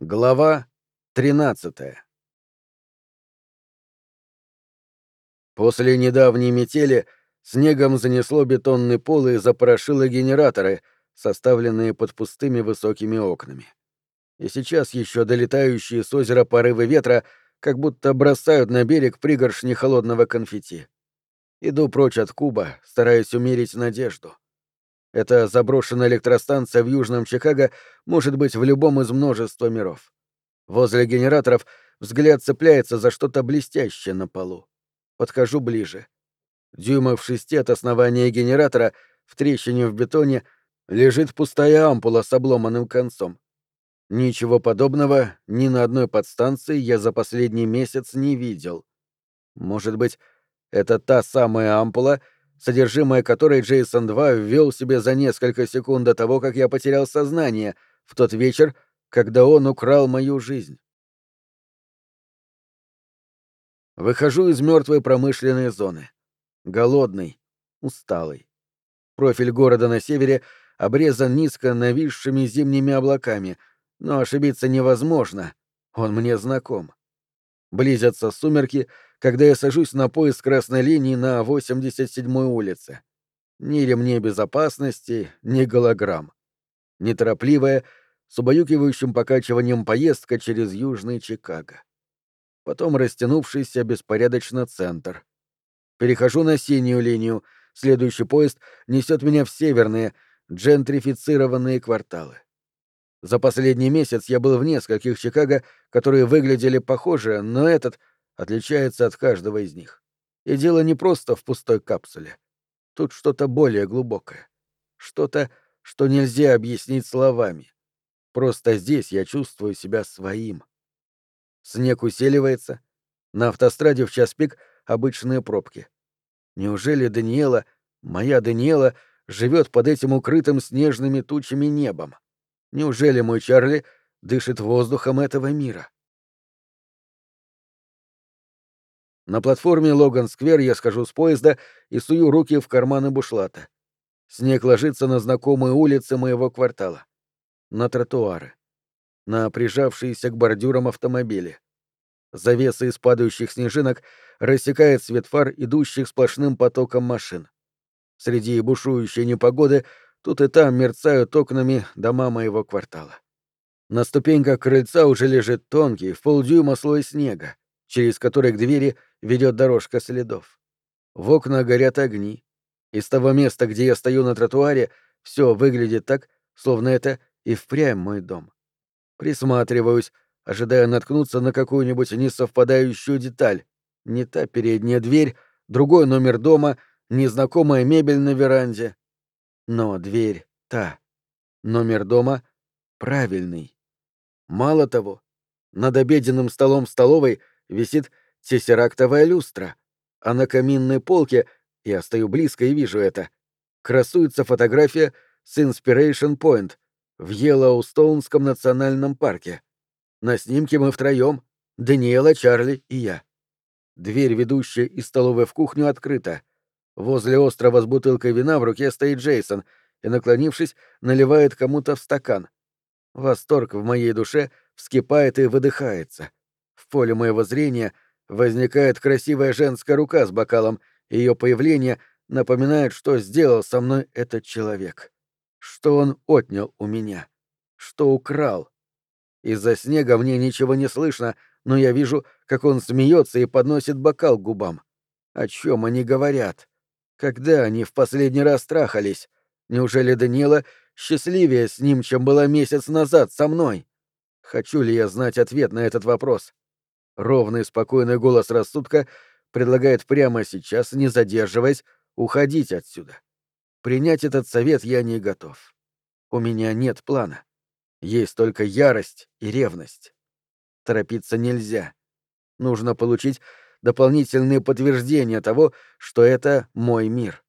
Глава 13 После недавней метели снегом занесло бетонный пол и запорошило генераторы, составленные под пустыми высокими окнами. И сейчас еще долетающие с озера порывы ветра как будто бросают на берег пригоршни холодного конфетти. Иду прочь от Куба, стараясь умерить надежду. Эта заброшенная электростанция в Южном Чикаго может быть в любом из множества миров. Возле генераторов взгляд цепляется за что-то блестящее на полу. Подхожу ближе. Дюймов шести от основания генератора в трещине в бетоне лежит пустая ампула с обломанным концом. Ничего подобного ни на одной подстанции я за последний месяц не видел. Может быть, это та самая ампула — содержимое которой Джейсон 2 ввел себе за несколько секунд до того, как я потерял сознание, в тот вечер, когда он украл мою жизнь. Выхожу из мертвой промышленной зоны. Голодный, усталый. Профиль города на севере обрезан низко нависшими зимними облаками, но ошибиться невозможно, он мне знаком. Близятся сумерки, когда я сажусь на поезд красной линии на 87-й улице. Ни ремней безопасности, ни голограмм. Неторопливая, с убаюкивающим покачиванием поездка через Южный Чикаго. Потом растянувшийся беспорядочно центр. Перехожу на синюю линию, следующий поезд несет меня в северные, джентрифицированные кварталы. За последний месяц я был в нескольких Чикаго, которые выглядели похоже, но этот — отличается от каждого из них. И дело не просто в пустой капсуле. Тут что-то более глубокое. Что-то, что нельзя объяснить словами. Просто здесь я чувствую себя своим. Снег усиливается. На автостраде в час пик обычные пробки. Неужели Даниэла, моя Даниэла, живет под этим укрытым снежными тучами небом? Неужели мой Чарли дышит воздухом этого мира? На платформе Логан-сквер я схожу с поезда и сую руки в карманы бушлата. Снег ложится на знакомые улицы моего квартала. На тротуары. На прижавшиеся к бордюрам автомобили. Завеса из падающих снежинок рассекает свет фар, идущих сплошным потоком машин. Среди бушующей непогоды тут и там мерцают окнами дома моего квартала. На ступеньках крыльца уже лежит тонкий, в полдюйма слой снега через который к двери ведет дорожка следов. В окна горят огни. Из того места, где я стою на тротуаре, все выглядит так, словно это и впрямь мой дом. Присматриваюсь, ожидая наткнуться на какую-нибудь несовпадающую деталь. Не та передняя дверь, другой номер дома, незнакомая мебель на веранде. Но дверь та. Номер дома правильный. Мало того, над обеденным столом в столовой — висит тессерактовая люстра, а на каминной полке, я стою близко и вижу это, красуется фотография с Inspiration Point в Йеллоустоунском национальном парке. На снимке мы втроем, Даниэла, Чарли и я. Дверь, ведущая из столовой в кухню, открыта. Возле острова с бутылкой вина в руке стоит Джейсон и, наклонившись, наливает кому-то в стакан. Восторг в моей душе вскипает и выдыхается. В поле моего зрения возникает красивая женская рука с бокалом, и ее появление напоминает, что сделал со мной этот человек. Что он отнял у меня. Что украл. Из-за снега мне ничего не слышно, но я вижу, как он смеется и подносит бокал к губам. О чем они говорят? Когда они в последний раз трахались? Неужели Данила счастливее с ним, чем была месяц назад со мной? Хочу ли я знать ответ на этот вопрос? Ровный спокойный голос рассудка предлагает прямо сейчас, не задерживаясь, уходить отсюда. Принять этот совет я не готов. У меня нет плана. Есть только ярость и ревность. Торопиться нельзя. Нужно получить дополнительные подтверждения того, что это мой мир.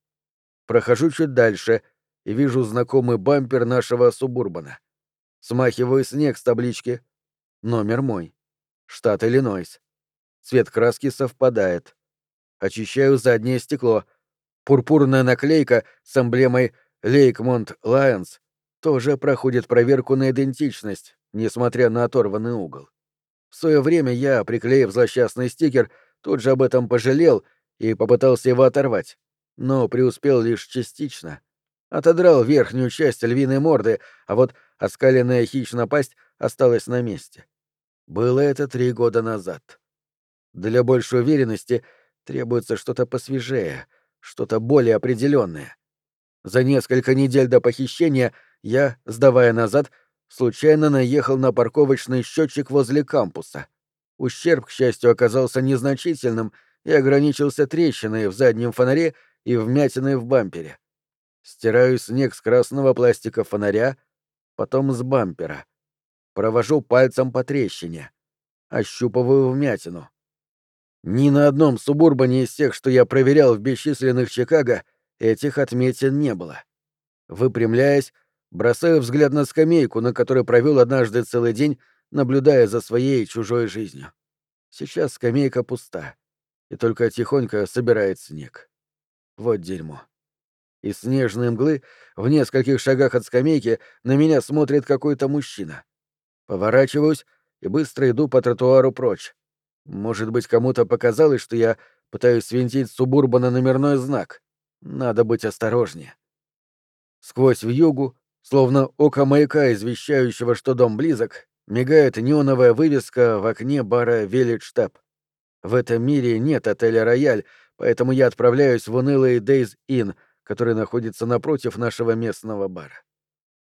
Прохожу чуть дальше и вижу знакомый бампер нашего субурбана. Смахиваю снег с таблички. Номер мой штат Иллинойс. Цвет краски совпадает. Очищаю заднее стекло. Пурпурная наклейка с эмблемой Лейкмонт Лайонс тоже проходит проверку на идентичность. несмотря на оторванный угол. В свое время я, приклеив злосчастный стикер, тут же об этом пожалел и попытался его оторвать, но преуспел лишь частично. Отодрал верхнюю часть львиной морды, а вот оскаленная хищная пасть осталась на месте. Было это три года назад. Для большей уверенности требуется что-то посвежее, что-то более определенное. За несколько недель до похищения я, сдавая назад, случайно наехал на парковочный счетчик возле кампуса. Ущерб, к счастью, оказался незначительным и ограничился трещиной в заднем фонаре и вмятиной в бампере. Стираю снег с красного пластика фонаря, потом с бампера. Провожу пальцем по трещине. Ощупываю вмятину. Ни на одном субурбане из тех, что я проверял в бесчисленных Чикаго, этих отметин не было. Выпрямляясь, бросаю взгляд на скамейку, на которой провел однажды целый день, наблюдая за своей и чужой жизнью. Сейчас скамейка пуста, и только тихонько собирает снег. Вот дерьмо. Из снежной мглы в нескольких шагах от скамейки на меня смотрит какой-то мужчина. Поворачиваюсь и быстро иду по тротуару прочь. Может быть, кому-то показалось, что я пытаюсь свинтить субурбана номерной знак. Надо быть осторожнее. Сквозь вьюгу, словно око маяка, извещающего, что дом близок, мигает неоновая вывеска в окне бара «Виллидж Тэп». В этом мире нет отеля «Рояль», поэтому я отправляюсь в унылый Days Inn, который находится напротив нашего местного бара.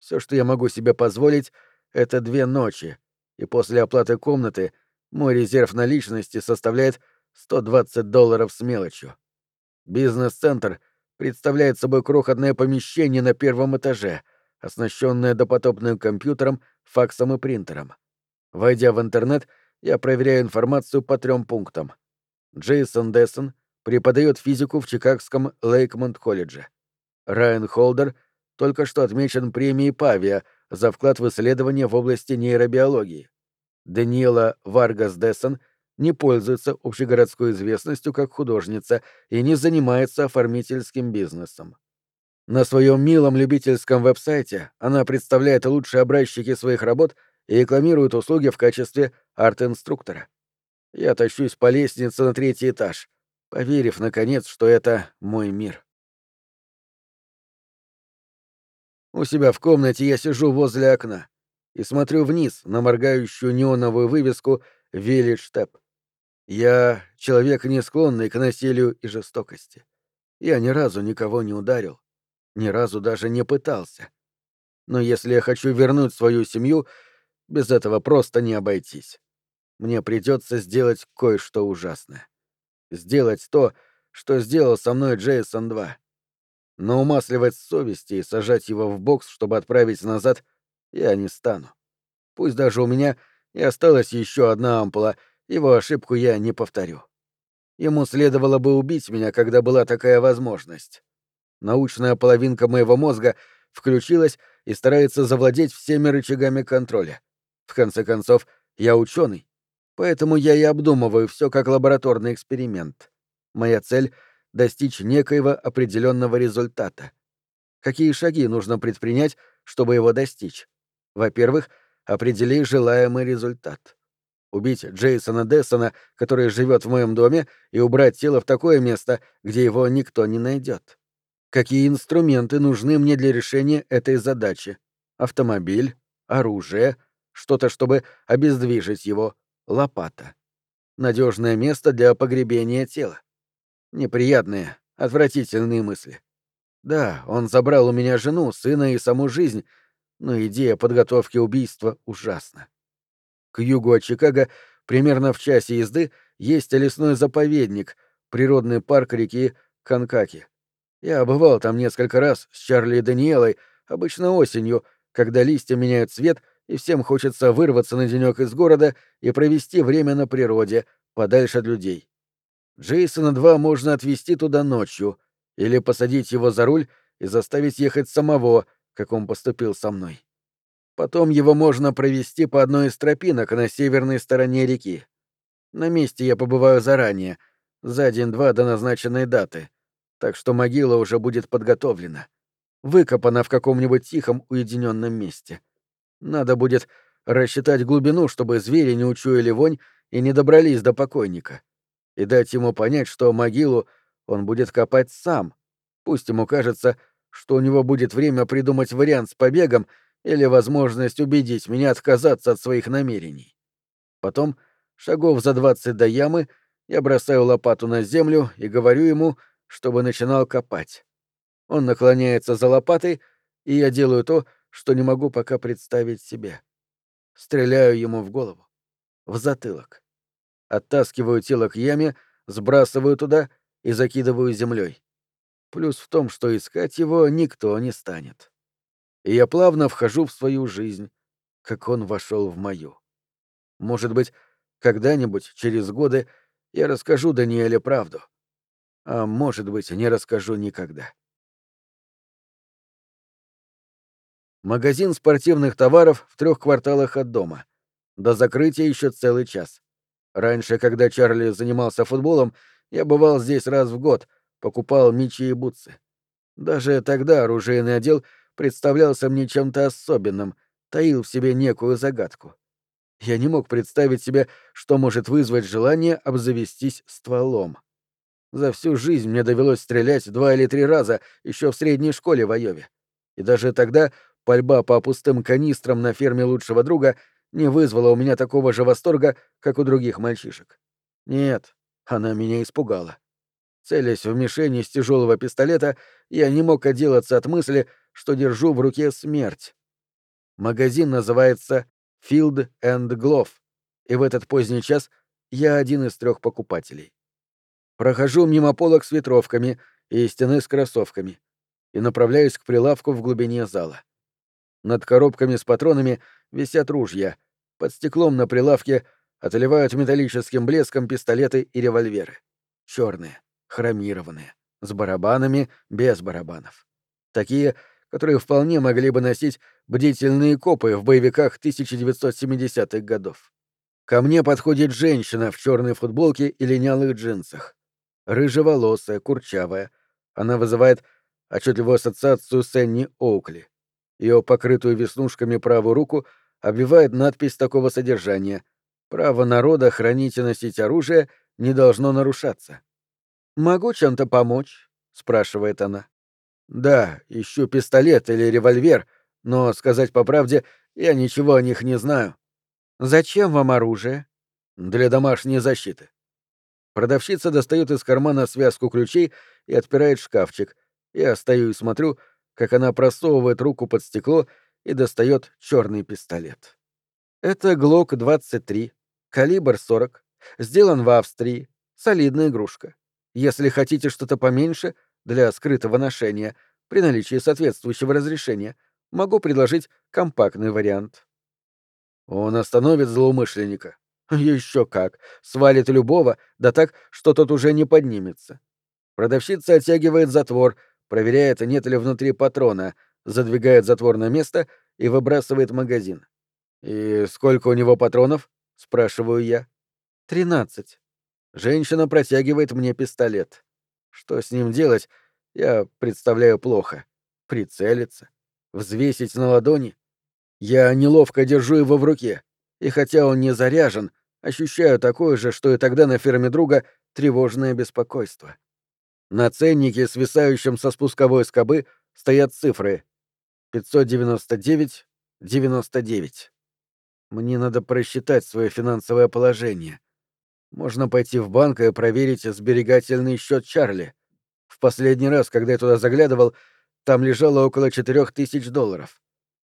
Все, что я могу себе позволить, — это две ночи, и после оплаты комнаты мой резерв наличности составляет 120 долларов с мелочью. Бизнес-центр — представляет собой крохотное помещение на первом этаже, оснащенное допотопным компьютером, факсом и принтером. Войдя в интернет, я проверяю информацию по трем пунктам. Джейсон Дессон преподает физику в Чикагском Лейкмонт-колледже. Райан Холдер только что отмечен премией Павия за вклад в исследования в области нейробиологии. Даниэла Варгас Дессон — не пользуется общегородской известностью как художница и не занимается оформительским бизнесом. На своем милом любительском веб-сайте она представляет лучшие образчики своих работ и рекламирует услуги в качестве арт-инструктора. Я тащусь по лестнице на третий этаж, поверив, наконец, что это мой мир. У себя в комнате я сижу возле окна и смотрю вниз на моргающую неоновую вывеску «Village Step». Я человек, не склонный к насилию и жестокости. Я ни разу никого не ударил, ни разу даже не пытался. Но если я хочу вернуть свою семью, без этого просто не обойтись. Мне придется сделать кое-что ужасное. Сделать то, что сделал со мной Джейсон 2. Но умасливать совести и сажать его в бокс, чтобы отправить назад, я не стану. Пусть даже у меня и осталась еще одна ампула — его ошибку я не повторю. Ему следовало бы убить меня, когда была такая возможность. Научная половинка моего мозга включилась и старается завладеть всеми рычагами контроля. В конце концов, я ученый, поэтому я и обдумываю все как лабораторный эксперимент. Моя цель — достичь некоего определенного результата. Какие шаги нужно предпринять, чтобы его достичь? Во-первых, определи желаемый результат убить Джейсона Дессона, который живет в моем доме, и убрать тело в такое место, где его никто не найдет. Какие инструменты нужны мне для решения этой задачи? Автомобиль, оружие, что-то, чтобы обездвижить его, лопата. Надежное место для погребения тела. Неприятные, отвратительные мысли. Да, он забрал у меня жену, сына и саму жизнь, но идея подготовки убийства ужасна. К югу от Чикаго, примерно в часе езды, есть лесной заповедник, природный парк реки Канкаки. Я бывал там несколько раз с Чарли и Даниэлой, обычно осенью, когда листья меняют цвет, и всем хочется вырваться на денек из города и провести время на природе, подальше от людей. Джейсона 2 можно отвезти туда ночью, или посадить его за руль и заставить ехать самого, как он поступил со мной. Потом его можно провести по одной из тропинок на северной стороне реки. На месте я побываю заранее, за день-два до назначенной даты, так что могила уже будет подготовлена, выкопана в каком-нибудь тихом уединенном месте. Надо будет рассчитать глубину, чтобы звери не учуяли вонь и не добрались до покойника, и дать ему понять, что могилу он будет копать сам. Пусть ему кажется, что у него будет время придумать вариант с побегом или возможность убедить меня отказаться от своих намерений. Потом, шагов за двадцать до ямы, я бросаю лопату на землю и говорю ему, чтобы начинал копать. Он наклоняется за лопатой, и я делаю то, что не могу пока представить себе. Стреляю ему в голову, в затылок. Оттаскиваю тело к яме, сбрасываю туда и закидываю землей. Плюс в том, что искать его никто не станет. И я плавно вхожу в свою жизнь, как он вошел в мою. Может быть, когда-нибудь, через годы, я расскажу Даниэле правду. А может быть, не расскажу никогда. Магазин спортивных товаров в трех кварталах от дома. До закрытия еще целый час. Раньше, когда Чарли занимался футболом, я бывал здесь раз в год, покупал мечи и бутсы. Даже тогда оружейный отдел представлялся мне чем-то особенным, таил в себе некую загадку. Я не мог представить себе, что может вызвать желание обзавестись стволом. За всю жизнь мне довелось стрелять два или три раза еще в средней школе в Айове. И даже тогда пальба по пустым канистрам на ферме лучшего друга не вызвала у меня такого же восторга, как у других мальчишек. Нет, она меня испугала. Целясь в мишени из тяжелого пистолета, я не мог отделаться от мысли, что держу в руке смерть. Магазин называется Field and Glove, и в этот поздний час я один из трех покупателей. Прохожу мимо полок с ветровками и стены с кроссовками и направляюсь к прилавку в глубине зала. Над коробками с патронами висят ружья, под стеклом на прилавке отливают металлическим блеском пистолеты и револьверы. Черные, хромированные, с барабанами, без барабанов. Такие, которые вполне могли бы носить бдительные копы в боевиках 1970-х годов. Ко мне подходит женщина в черной футболке и линялых джинсах. Рыжеволосая, курчавая. Она вызывает отчетливую ассоциацию с Энни Оукли. Ее покрытую веснушками правую руку обвивает надпись такого содержания «Право народа хранить и носить оружие не должно нарушаться». «Могу чем-то помочь?» — спрашивает она. Да, ищу пистолет или револьвер, но, сказать по правде, я ничего о них не знаю. Зачем вам оружие? Для домашней защиты. Продавщица достает из кармана связку ключей и отпирает шкафчик. Я стою и смотрю, как она просовывает руку под стекло и достает черный пистолет. Это Глок 23, калибр 40, сделан в Австрии, солидная игрушка. Если хотите что-то поменьше, для скрытого ношения, при наличии соответствующего разрешения, могу предложить компактный вариант. Он остановит злоумышленника. Еще как. Свалит любого, да так, что тот уже не поднимется. Продавщица оттягивает затвор, проверяет, нет ли внутри патрона, задвигает затвор на место и выбрасывает магазин. «И сколько у него патронов?» — спрашиваю я. «Тринадцать». Женщина протягивает мне пистолет. Что с ним делать, я представляю плохо. Прицелиться, взвесить на ладони. Я неловко держу его в руке, и хотя он не заряжен, ощущаю такое же, что и тогда на ферме друга, тревожное беспокойство. На ценнике, свисающем со спусковой скобы, стоят цифры 599, 99. Мне надо просчитать свое финансовое положение. Можно пойти в банк и проверить сберегательный счет Чарли. В последний раз, когда я туда заглядывал, там лежало около четырех тысяч долларов.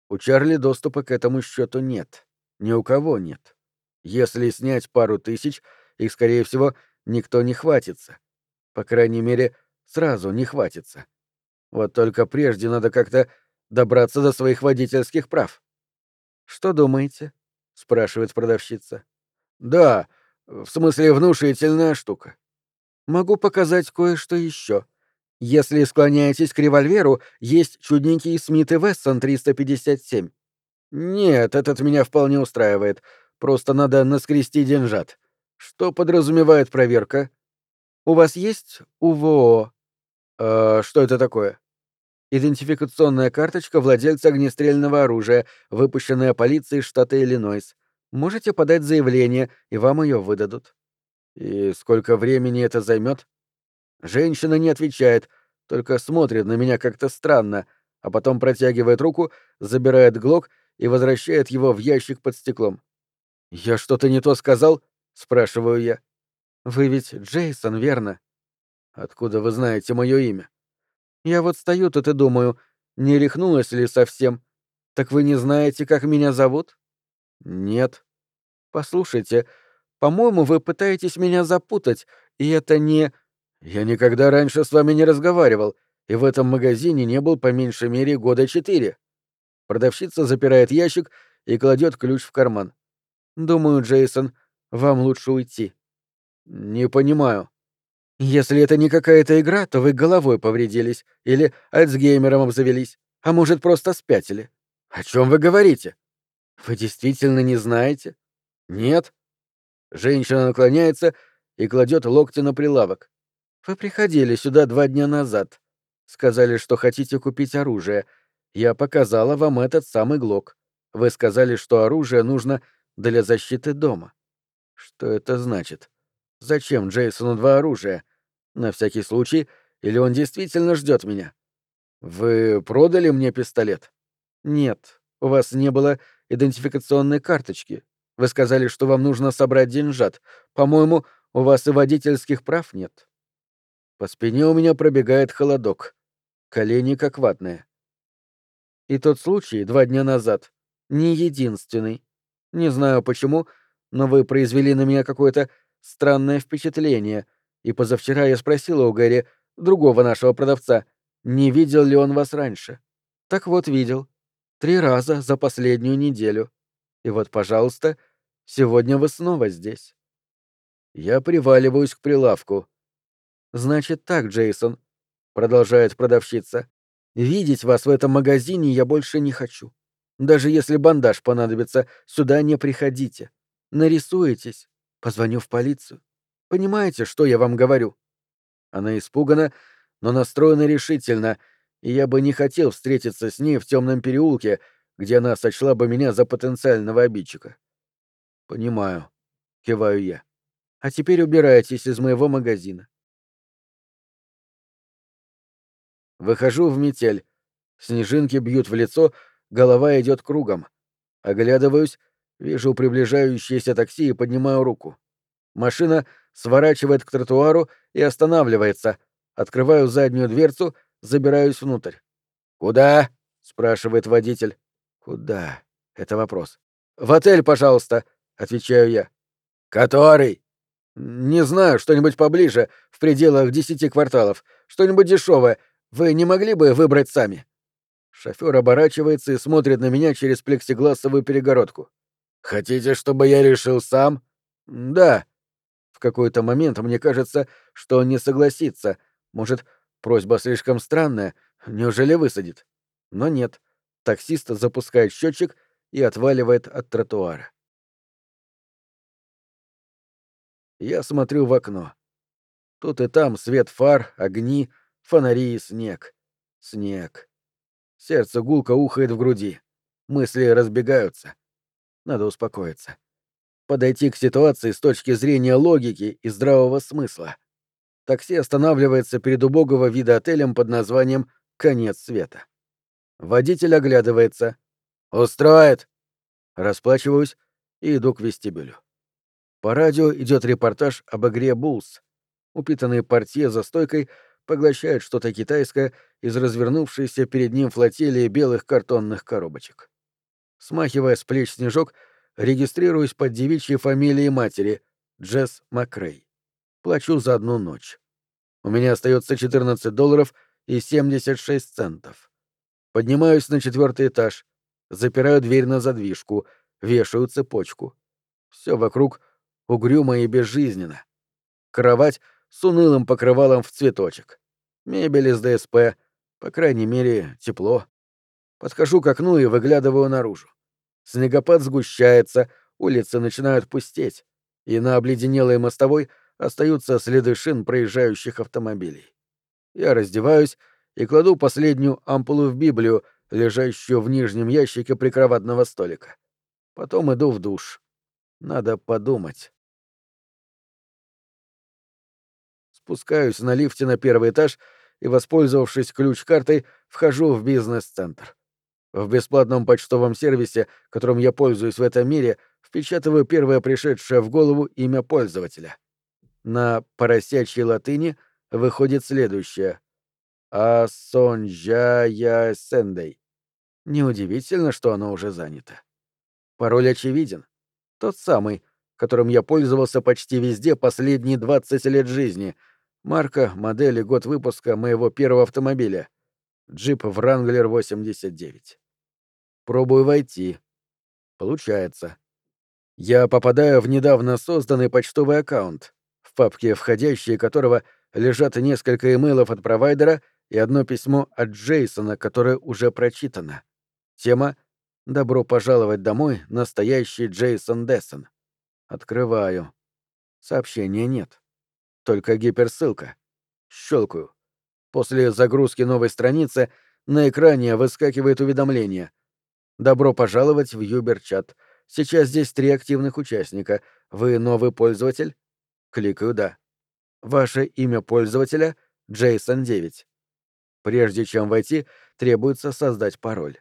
У Чарли доступа к этому счету нет. Ни у кого нет. Если снять пару тысяч, их, скорее всего, никто не хватится. По крайней мере, сразу не хватится. Вот только прежде надо как-то добраться до своих водительских прав. «Что думаете?» — спрашивает продавщица. «Да, в смысле, внушительная штука. Могу показать кое-что еще. Если склоняетесь к револьверу, есть чудненький Смит и Вессон 357. Нет, этот меня вполне устраивает. Просто надо наскрести деньжат. Что подразумевает проверка? У вас есть УВО? А что это такое? Идентификационная карточка владельца огнестрельного оружия, выпущенная полицией штата Иллинойс. Можете подать заявление, и вам ее выдадут. И сколько времени это займет? Женщина не отвечает, только смотрит на меня как-то странно, а потом протягивает руку, забирает глок и возвращает его в ящик под стеклом. «Я что-то не то сказал?» — спрашиваю я. «Вы ведь Джейсон, верно?» «Откуда вы знаете мое имя?» Я вот стою тут и думаю, не рехнулась ли совсем? Так вы не знаете, как меня зовут? Нет. Послушайте, по-моему, вы пытаетесь меня запутать, и это не... Я никогда раньше с вами не разговаривал, и в этом магазине не был по меньшей мере года четыре. Продавщица запирает ящик и кладет ключ в карман. Думаю, Джейсон, вам лучше уйти. Не понимаю. Если это не какая-то игра, то вы головой повредились или альцгеймером обзавелись, а может, просто спятили. О чем вы говорите? Вы действительно не знаете? Нет? Женщина наклоняется и кладет локти на прилавок. Вы приходили сюда два дня назад. Сказали, что хотите купить оружие. Я показала вам этот самый глок. Вы сказали, что оружие нужно для защиты дома. Что это значит? Зачем Джейсону два оружия? На всякий случай, или он действительно ждет меня? Вы продали мне пистолет? Нет, у вас не было идентификационной карточки. Вы сказали, что вам нужно собрать деньжат. По-моему, у вас и водительских прав нет. По спине у меня пробегает холодок. Колени как ватные. И тот случай два дня назад не единственный. Не знаю почему, но вы произвели на меня какое-то странное впечатление — и позавчера я спросила у Гэри, другого нашего продавца, не видел ли он вас раньше. Так вот, видел. Три раза за последнюю неделю. И вот, пожалуйста, сегодня вы снова здесь. Я приваливаюсь к прилавку. Значит так, Джейсон, продолжает продавщица. Видеть вас в этом магазине я больше не хочу. Даже если бандаж понадобится, сюда не приходите. Нарисуетесь. Позвоню в полицию. Понимаете, что я вам говорю?» Она испугана, но настроена решительно, и я бы не хотел встретиться с ней в темном переулке, где она сочла бы меня за потенциального обидчика. «Понимаю», — киваю я. «А теперь убирайтесь из моего магазина». Выхожу в метель. Снежинки бьют в лицо, голова идет кругом. Оглядываюсь, вижу приближающееся такси и поднимаю руку. Машина сворачивает к тротуару и останавливается. Открываю заднюю дверцу, забираюсь внутрь. «Куда?» — спрашивает водитель. «Куда?» — это вопрос. «В отель, пожалуйста», — отвечаю я. «Который?» «Не знаю, что-нибудь поближе, в пределах десяти кварталов. Что-нибудь дешевое. Вы не могли бы выбрать сами?» Шофер оборачивается и смотрит на меня через плексигласовую перегородку. «Хотите, чтобы я решил сам?» «Да», в какой-то момент мне кажется, что он не согласится. Может, просьба слишком странная, неужели высадит? Но нет. Таксист запускает счетчик и отваливает от тротуара. Я смотрю в окно. Тут и там свет фар, огни, фонари и снег. Снег. Сердце гулко ухает в груди. Мысли разбегаются. Надо успокоиться подойти к ситуации с точки зрения логики и здравого смысла. Такси останавливается перед убогого вида отелем под названием «Конец света». Водитель оглядывается. «Устроит!» Расплачиваюсь и иду к вестибюлю. По радио идет репортаж об игре «Буллс». Упитанные портье за стойкой поглощают что-то китайское из развернувшейся перед ним флотилии белых картонных коробочек. Смахивая с плеч снежок, Регистрируюсь под девичьей фамилией матери — Джесс Макрей. Плачу за одну ночь. У меня остается 14 долларов и 76 центов. Поднимаюсь на четвертый этаж, запираю дверь на задвижку, вешаю цепочку. Все вокруг угрюмо и безжизненно. Кровать с унылым покрывалом в цветочек. Мебель из ДСП, по крайней мере, тепло. Подхожу к окну и выглядываю наружу. Снегопад сгущается, улицы начинают пустеть, и на обледенелой мостовой остаются следы шин проезжающих автомобилей. Я раздеваюсь и кладу последнюю ампулу в Библию, лежащую в нижнем ящике прикроватного столика. Потом иду в душ. Надо подумать. Спускаюсь на лифте на первый этаж и, воспользовавшись ключ-картой, вхожу в бизнес-центр. В бесплатном почтовом сервисе, которым я пользуюсь в этом мире, впечатываю первое пришедшее в голову имя пользователя. На поросячьей латыни выходит следующее. Асонжая Сендей. Неудивительно, что оно уже занято. Пароль очевиден. Тот самый, которым я пользовался почти везде последние 20 лет жизни. Марка, модель и год выпуска моего первого автомобиля. Джип Wrangler 89. Пробую войти. Получается. Я попадаю в недавно созданный почтовый аккаунт, в папке входящие которого лежат несколько имейлов от провайдера и одно письмо от Джейсона, которое уже прочитано. Тема «Добро пожаловать домой, настоящий Джейсон Дессон». Открываю. Сообщения нет. Только гиперссылка. Щелкаю. После загрузки новой страницы на экране выскакивает уведомление. «Добро пожаловать в Юберчат. Сейчас здесь три активных участника. Вы новый пользователь?» Кликаю «Да». Ваше имя пользователя — Джейсон 9. Прежде чем войти, требуется создать пароль.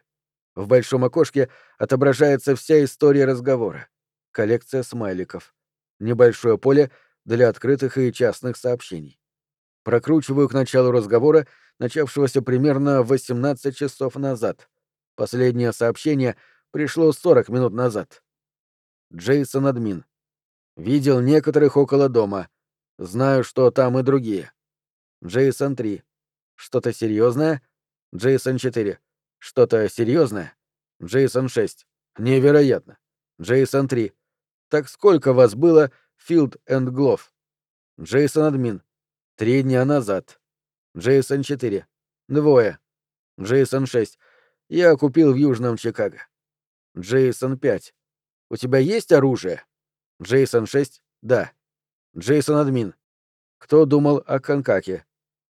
В большом окошке отображается вся история разговора. Коллекция смайликов. Небольшое поле для открытых и частных сообщений. Прокручиваю к началу разговора, начавшегося примерно 18 часов назад. Последнее сообщение пришло 40 минут назад. Джейсон Админ. Видел некоторых около дома. Знаю, что там и другие. Джейсон 3. Что-то серьезное? Джейсон 4. Что-то серьезное? Джейсон 6. Невероятно. Джейсон 3. Так сколько вас было Field and Glove? Джейсон Админ. Три дня назад. Джейсон 4. Двое. Джейсон 6. Я купил в Южном Чикаго. Джейсон 5. У тебя есть оружие? Джейсон 6. Да. Джейсон Админ. Кто думал о Канкаке?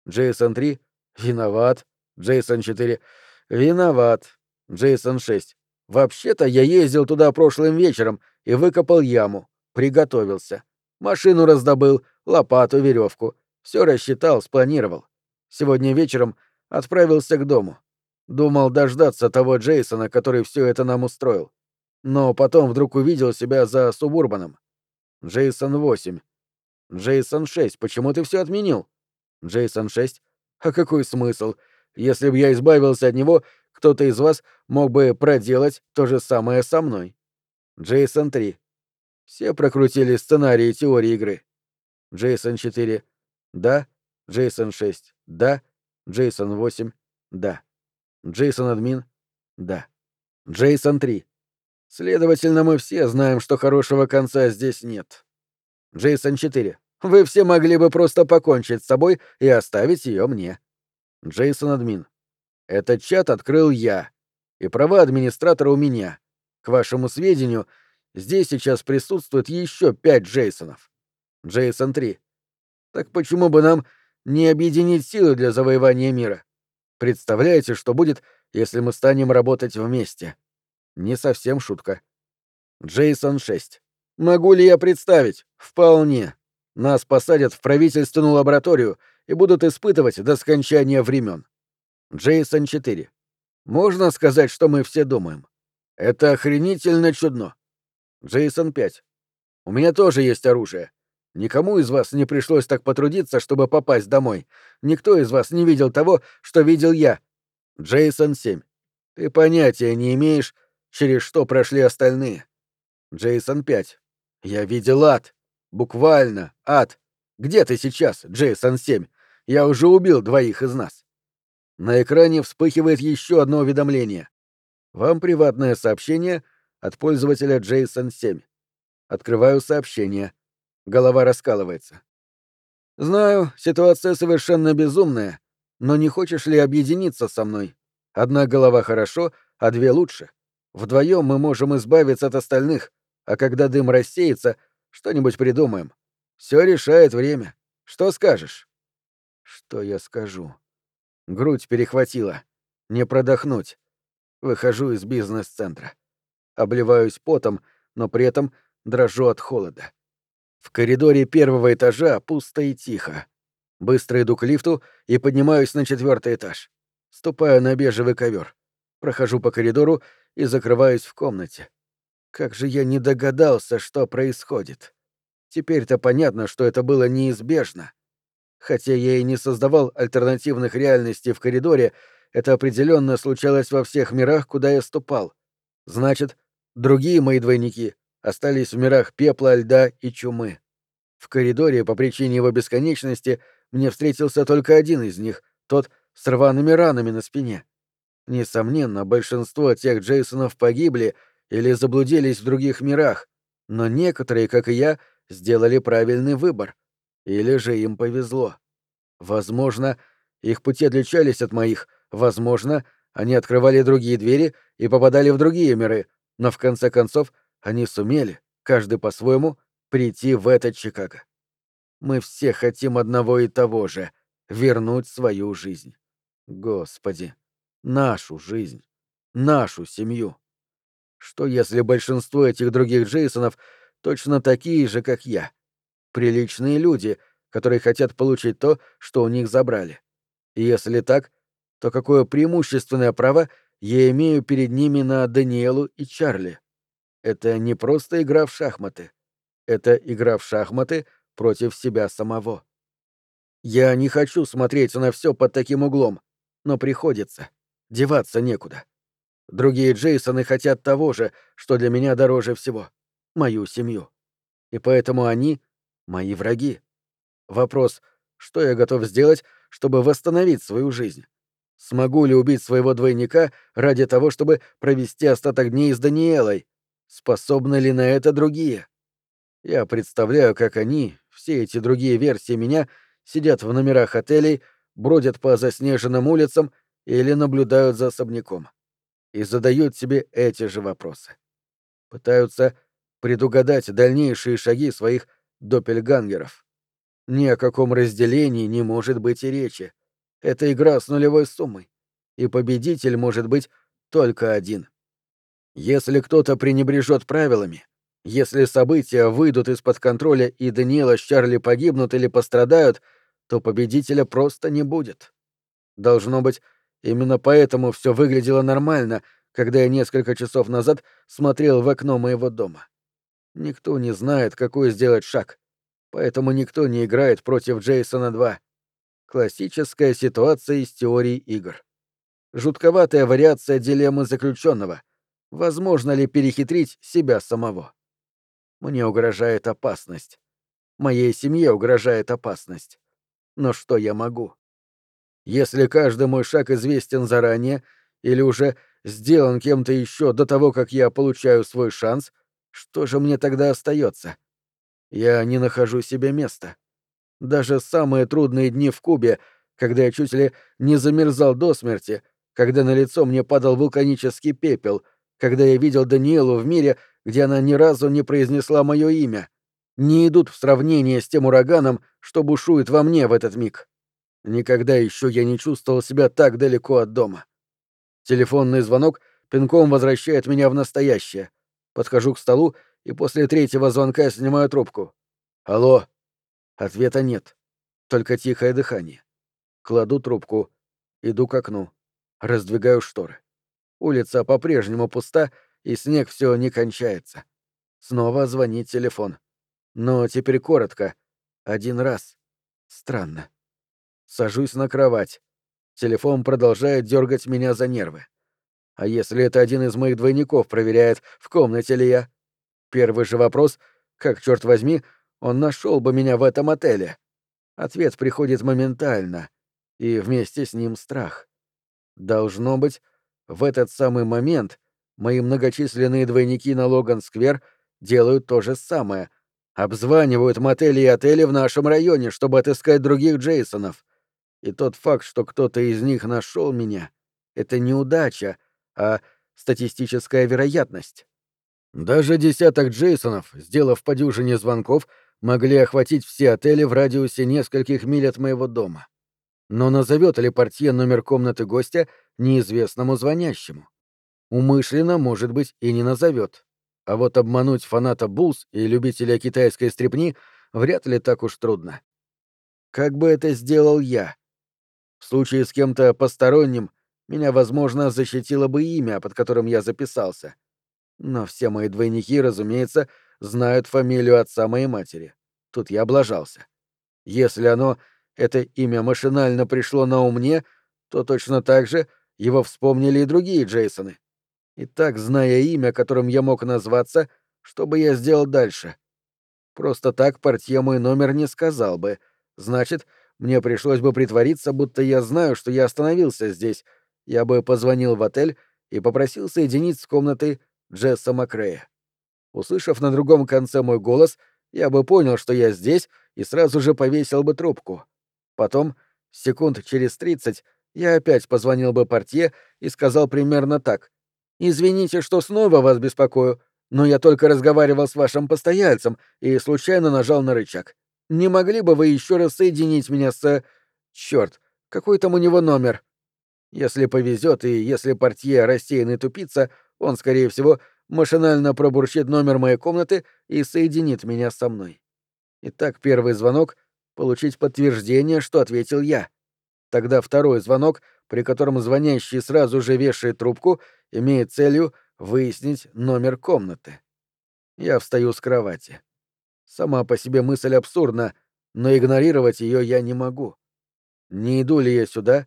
Джейсон 3. Виноват. Джейсон 4. Виноват. Джейсон 6. Вообще-то я ездил туда прошлым вечером и выкопал яму. Приготовился. Машину раздобыл, лопату, веревку. Все рассчитал, спланировал. Сегодня вечером отправился к дому. Думал дождаться того Джейсона, который все это нам устроил. Но потом вдруг увидел себя за Субурбаном. Джейсон 8. Джейсон 6. Почему ты все отменил? Джейсон 6. А какой смысл? Если бы я избавился от него, кто-то из вас мог бы проделать то же самое со мной. Джейсон 3. Все прокрутили сценарии теории игры. Джейсон 4. Да. Джейсон 6. Да. Джейсон 8. Да. Джейсон админ. Да. Джейсон 3. Следовательно, мы все знаем, что хорошего конца здесь нет. Джейсон 4. Вы все могли бы просто покончить с собой и оставить ее мне. Джейсон админ. Этот чат открыл я. И права администратора у меня. К вашему сведению, здесь сейчас присутствует еще пять Джейсонов. Джейсон 3. Так почему бы нам не объединить силы для завоевания мира? Представляете, что будет, если мы станем работать вместе? Не совсем шутка. Джейсон 6. Могу ли я представить? Вполне. Нас посадят в правительственную лабораторию и будут испытывать до скончания времен. Джейсон 4. Можно сказать, что мы все думаем. Это охренительно чудно. Джейсон 5. У меня тоже есть оружие. Никому из вас не пришлось так потрудиться, чтобы попасть домой. Никто из вас не видел того, что видел я. Джейсон 7. Ты понятия не имеешь, через что прошли остальные. Джейсон 5. Я видел ад. Буквально ад. Где ты сейчас, Джейсон 7? Я уже убил двоих из нас. На экране вспыхивает еще одно уведомление. Вам приватное сообщение от пользователя Джейсон 7. Открываю сообщение. Голова раскалывается. Знаю, ситуация совершенно безумная, но не хочешь ли объединиться со мной? Одна голова хорошо, а две лучше. Вдвоем мы можем избавиться от остальных, а когда дым рассеется, что-нибудь придумаем. Все решает время. Что скажешь? Что я скажу? Грудь перехватила. Не продохнуть. Выхожу из бизнес-центра. Обливаюсь потом, но при этом дрожу от холода. В коридоре первого этажа пусто и тихо. Быстро иду к лифту и поднимаюсь на четвертый этаж. Ступаю на бежевый ковер. Прохожу по коридору и закрываюсь в комнате. Как же я не догадался, что происходит. Теперь-то понятно, что это было неизбежно. Хотя я и не создавал альтернативных реальностей в коридоре, это определенно случалось во всех мирах, куда я ступал. Значит, другие мои двойники остались в мирах пепла, льда и чумы. В коридоре, по причине его бесконечности, мне встретился только один из них, тот с рваными ранами на спине. Несомненно, большинство тех Джейсонов погибли или заблудились в других мирах, но некоторые, как и я, сделали правильный выбор. Или же им повезло. Возможно, их пути отличались от моих, возможно, они открывали другие двери и попадали в другие миры, но в конце концов они сумели, каждый по-своему, прийти в этот Чикаго. Мы все хотим одного и того же — вернуть свою жизнь. Господи, нашу жизнь, нашу семью. Что если большинство этих других Джейсонов точно такие же, как я? Приличные люди, которые хотят получить то, что у них забрали. И если так, то какое преимущественное право я имею перед ними на Даниэлу и Чарли? Это не просто игра в шахматы. Это игра в шахматы против себя самого. Я не хочу смотреть на все под таким углом, но приходится. Деваться некуда. Другие Джейсоны хотят того же, что для меня дороже всего — мою семью. И поэтому они — мои враги. Вопрос, что я готов сделать, чтобы восстановить свою жизнь? Смогу ли убить своего двойника ради того, чтобы провести остаток дней с Даниэлой? Способны ли на это другие? Я представляю, как они, все эти другие версии меня, сидят в номерах отелей, бродят по заснеженным улицам или наблюдают за особняком. И задают себе эти же вопросы. Пытаются предугадать дальнейшие шаги своих доппельгангеров. Ни о каком разделении не может быть и речи. Это игра с нулевой суммой. И победитель может быть только один. Если кто-то пренебрежет правилами, если события выйдут из-под контроля и Даниэла с Чарли погибнут или пострадают, то победителя просто не будет. Должно быть, именно поэтому все выглядело нормально, когда я несколько часов назад смотрел в окно моего дома. Никто не знает, какой сделать шаг, поэтому никто не играет против Джейсона 2. Классическая ситуация из теории игр. Жутковатая вариация дилеммы заключенного. Возможно ли перехитрить себя самого? Мне угрожает опасность. Моей семье угрожает опасность. Но что я могу? Если каждый мой шаг известен заранее или уже сделан кем-то еще до того, как я получаю свой шанс, что же мне тогда остается? Я не нахожу себе места. Даже самые трудные дни в Кубе, когда я чуть ли не замерзал до смерти, когда на лицо мне падал вулканический пепел, когда я видел Даниэлу в мире, где она ни разу не произнесла мое имя, не идут в сравнение с тем ураганом, что бушует во мне в этот миг. Никогда еще я не чувствовал себя так далеко от дома. Телефонный звонок пинком возвращает меня в настоящее. Подхожу к столу и после третьего звонка снимаю трубку. «Алло?» Ответа нет. Только тихое дыхание. Кладу трубку. Иду к окну. Раздвигаю шторы. Улица по-прежнему пуста, и снег все не кончается. Снова звонит телефон. Но теперь коротко. Один раз. Странно. Сажусь на кровать. Телефон продолжает дергать меня за нервы. А если это один из моих двойников проверяет, в комнате ли я? Первый же вопрос, как, черт возьми, он нашел бы меня в этом отеле? Ответ приходит моментально, и вместе с ним страх. Должно быть, в этот самый момент Мои многочисленные двойники на Логан-сквер делают то же самое. Обзванивают мотели и отели в нашем районе, чтобы отыскать других Джейсонов. И тот факт, что кто-то из них нашел меня, это не удача, а статистическая вероятность. Даже десяток Джейсонов, сделав по дюжине звонков, могли охватить все отели в радиусе нескольких миль от моего дома. Но назовет ли портье номер комнаты гостя неизвестному звонящему? Умышленно, может быть, и не назовет. А вот обмануть фаната Булс и любителя китайской стрепни вряд ли так уж трудно. Как бы это сделал я? В случае с кем-то посторонним меня, возможно, защитило бы имя, под которым я записался. Но все мои двойники, разумеется, знают фамилию отца моей матери. Тут я облажался. Если оно, это имя машинально пришло на ум мне, то точно так же его вспомнили и другие Джейсоны. И так, зная имя, которым я мог назваться, что бы я сделал дальше? Просто так портье мой номер не сказал бы. Значит, мне пришлось бы притвориться, будто я знаю, что я остановился здесь. Я бы позвонил в отель и попросил соединить с комнатой Джесса Макрея. Услышав на другом конце мой голос, я бы понял, что я здесь, и сразу же повесил бы трубку. Потом, секунд через тридцать, я опять позвонил бы портье и сказал примерно так. «Извините, что снова вас беспокою, но я только разговаривал с вашим постояльцем и случайно нажал на рычаг. Не могли бы вы еще раз соединить меня с... Черт, какой там у него номер?» Если повезет и если портье рассеянный тупица, он, скорее всего, машинально пробурчит номер моей комнаты и соединит меня со мной. Итак, первый звонок — получить подтверждение, что ответил я. Тогда второй звонок, при котором звонящий сразу же вешает трубку, имеет целью выяснить номер комнаты. Я встаю с кровати. Сама по себе мысль абсурдна, но игнорировать ее я не могу. Не иду ли я сюда,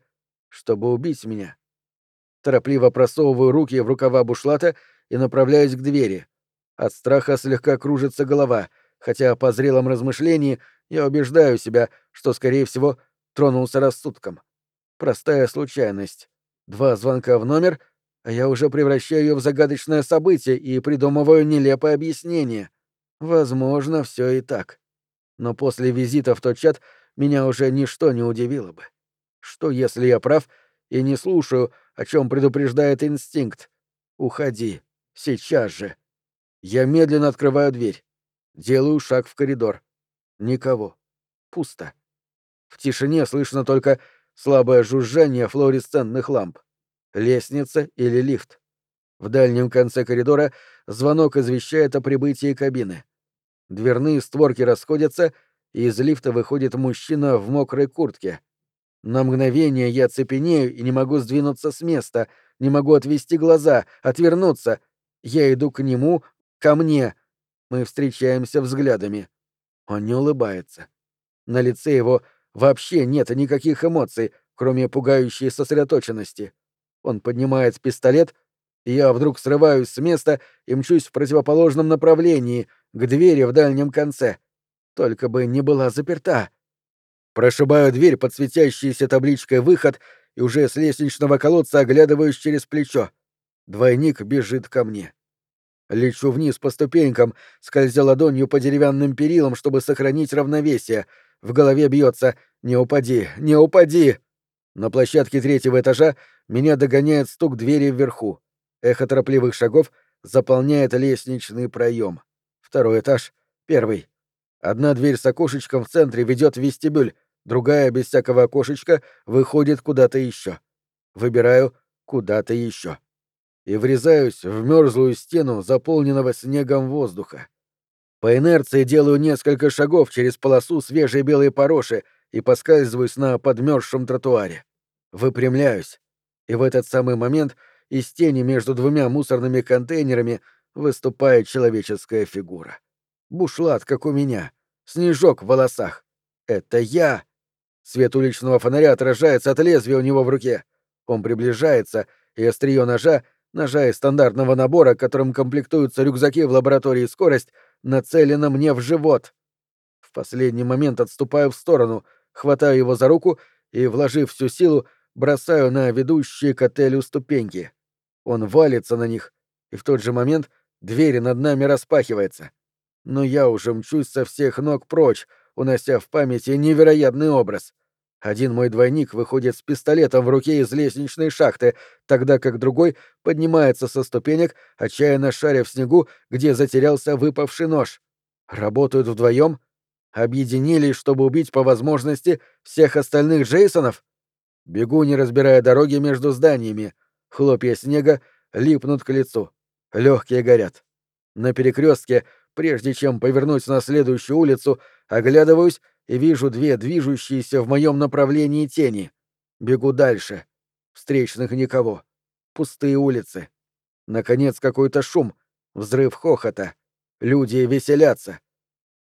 чтобы убить меня? Торопливо просовываю руки в рукава бушлата и направляюсь к двери. От страха слегка кружится голова, хотя по зрелом размышлении я убеждаю себя, что, скорее всего, тронулся рассудком. Простая случайность. Два звонка в номер, а я уже превращаю ее в загадочное событие и придумываю нелепое объяснение. Возможно, все и так. Но после визита в тот чат меня уже ничто не удивило бы. Что, если я прав — и не слушаю, о чем предупреждает инстинкт. Уходи. Сейчас же. Я медленно открываю дверь. Делаю шаг в коридор. Никого. Пусто. В тишине слышно только слабое жужжание флуоресцентных ламп. Лестница или лифт. В дальнем конце коридора звонок извещает о прибытии кабины. Дверные створки расходятся, и из лифта выходит мужчина в мокрой куртке. На мгновение я цепенею и не могу сдвинуться с места, не могу отвести глаза, отвернуться. Я иду к нему, ко мне. Мы встречаемся взглядами. Он не улыбается. На лице его вообще нет никаких эмоций, кроме пугающей сосредоточенности. Он поднимает пистолет, и я вдруг срываюсь с места и мчусь в противоположном направлении, к двери в дальнем конце. Только бы не была заперта. Прошибаю дверь под светящейся табличкой «Выход» и уже с лестничного колодца оглядываюсь через плечо. Двойник бежит ко мне. Лечу вниз по ступенькам, скользя ладонью по деревянным перилам, чтобы сохранить равновесие. В голове бьется «Не упади! Не упади!» На площадке третьего этажа меня догоняет стук двери вверху. Эхо торопливых шагов заполняет лестничный проем. Второй этаж. Первый. Одна дверь с окошечком в центре ведет в вестибюль, другая, без всякого окошечка, выходит куда-то еще. Выбираю куда-то еще. И врезаюсь в мерзлую стену, заполненного снегом воздуха. По инерции делаю несколько шагов через полосу свежей белой пороши и поскальзываюсь на подмерзшем тротуаре. Выпрямляюсь. И в этот самый момент из тени между двумя мусорными контейнерами выступает человеческая фигура. Бушлат, как у меня. Снежок в волосах. Это я. Свет уличного фонаря отражается от лезвия у него в руке. Он приближается, и острие ножа, ножа из стандартного набора, которым комплектуются рюкзаки в лаборатории скорость, нацелено мне в живот. В последний момент отступаю в сторону, хватаю его за руку и, вложив всю силу, бросаю на ведущие к отелю ступеньки. Он валится на них, и в тот же момент дверь над нами распахивается. Но я уже мчусь со всех ног прочь, унося в памяти невероятный образ. Один мой двойник выходит с пистолетом в руке из лестничной шахты, тогда как другой поднимается со ступенек, отчаянно шаря в снегу, где затерялся выпавший нож. Работают вдвоем? Объединились, чтобы убить по возможности всех остальных Джейсонов? Бегу, не разбирая дороги между зданиями. Хлопья снега липнут к лицу. Легкие горят. На перекрестке, прежде чем повернуть на следующую улицу, оглядываюсь и вижу две движущиеся в моем направлении тени. Бегу дальше. Встречных никого. Пустые улицы. Наконец какой-то шум, взрыв хохота. Люди веселятся.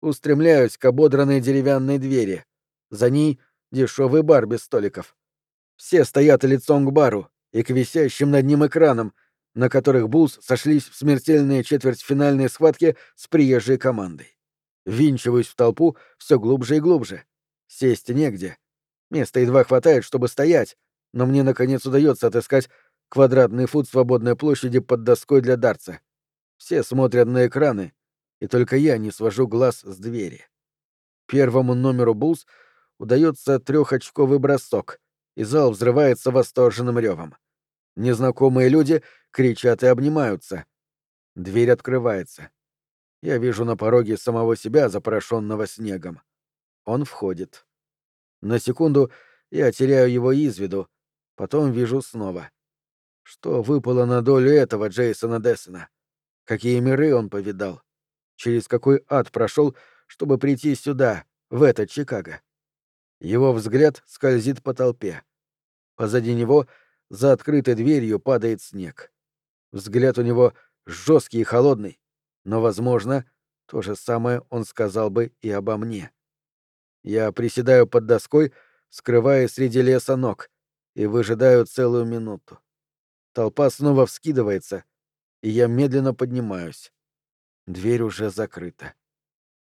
Устремляюсь к ободранной деревянной двери. За ней дешевый бар без столиков. Все стоят лицом к бару и к висящим над ним экранам, на которых Булls сошлись в смертельные четвертьфинальные схватки с приезжей командой. Винчиваюсь в толпу все глубже и глубже. Сесть негде. Места едва хватает, чтобы стоять, но мне, наконец, удается отыскать квадратный фут свободной площади под доской для дарца. Все смотрят на экраны, и только я не свожу глаз с двери. Первому номеру Булс удается трехочковый бросок, и зал взрывается восторженным ревом. Незнакомые люди кричат и обнимаются. Дверь открывается. Я вижу на пороге самого себя, запорошенного снегом. Он входит. На секунду я теряю его из виду, потом вижу снова. Что выпало на долю этого Джейсона Дессона? Какие миры он повидал? Через какой ад прошел, чтобы прийти сюда, в этот Чикаго? Его взгляд скользит по толпе. Позади него, за открытой дверью, падает снег. Взгляд у него жесткий и холодный, но, возможно, то же самое он сказал бы и обо мне. Я приседаю под доской, скрывая среди леса ног, и выжидаю целую минуту. Толпа снова вскидывается, и я медленно поднимаюсь. Дверь уже закрыта.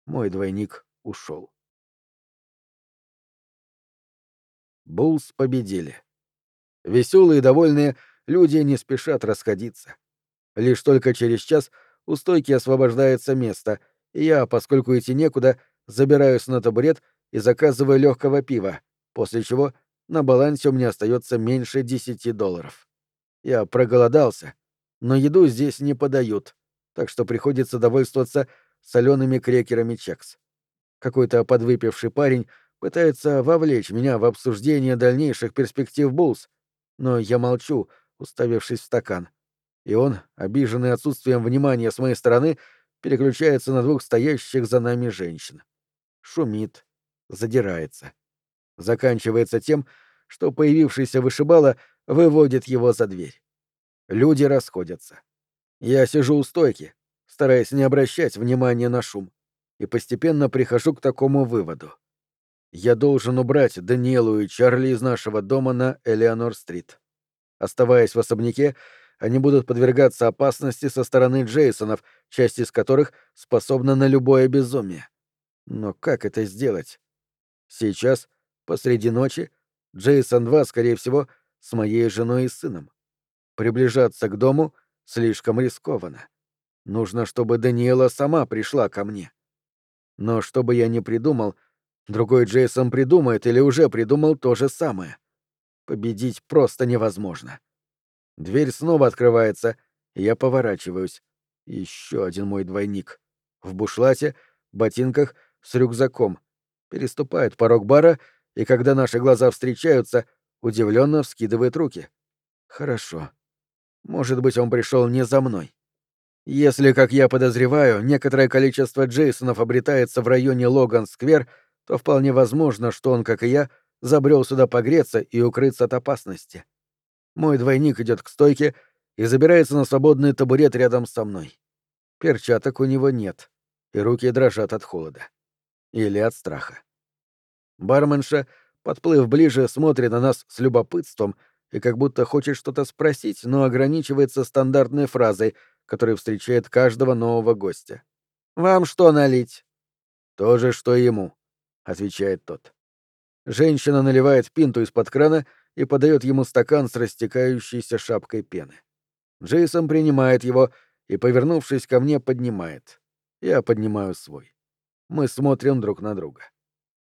Мой двойник ушел. Булls победили. Веселые и довольные люди не спешат расходиться. Лишь только через час у стойки освобождается место, и я, поскольку идти некуда, забираюсь на табурет и заказываю легкого пива, после чего на балансе у меня остается меньше десяти долларов. Я проголодался, но еду здесь не подают, так что приходится довольствоваться солеными крекерами чекс. Какой-то подвыпивший парень пытается вовлечь меня в обсуждение дальнейших перспектив Булls, но я молчу, уставившись в стакан. И он, обиженный отсутствием внимания с моей стороны, переключается на двух стоящих за нами женщин. Шумит, задирается. Заканчивается тем, что появившийся вышибала выводит его за дверь. Люди расходятся. Я сижу у стойки, стараясь не обращать внимания на шум, и постепенно прихожу к такому выводу. Я должен убрать Даниэлу и Чарли из нашего дома на Элеонор-стрит. Оставаясь в особняке, они будут подвергаться опасности со стороны Джейсонов, часть из которых способна на любое безумие. Но как это сделать? Сейчас, посреди ночи, Джейсон 2, скорее всего, с моей женой и сыном. Приближаться к дому слишком рискованно. Нужно, чтобы Даниэла сама пришла ко мне. Но что бы я ни придумал — Другой Джейсон придумает или уже придумал то же самое. Победить просто невозможно. Дверь снова открывается, и я поворачиваюсь. Еще один мой двойник. В бушлате, ботинках, с рюкзаком. Переступает порог бара, и когда наши глаза встречаются, удивленно вскидывает руки. Хорошо. Может быть, он пришел не за мной. Если, как я подозреваю, некоторое количество Джейсонов обретается в районе Логан-сквер — то вполне возможно, что он, как и я, забрел сюда погреться и укрыться от опасности. Мой двойник идет к стойке и забирается на свободный табурет рядом со мной. Перчаток у него нет, и руки дрожат от холода. Или от страха. Барменша, подплыв ближе, смотрит на нас с любопытством и как будто хочет что-то спросить, но ограничивается стандартной фразой, которая встречает каждого нового гостя. «Вам что налить?» «То же, что ему», — отвечает тот. Женщина наливает пинту из-под крана и подает ему стакан с растекающейся шапкой пены. Джейсон принимает его и, повернувшись ко мне, поднимает. Я поднимаю свой. Мы смотрим друг на друга.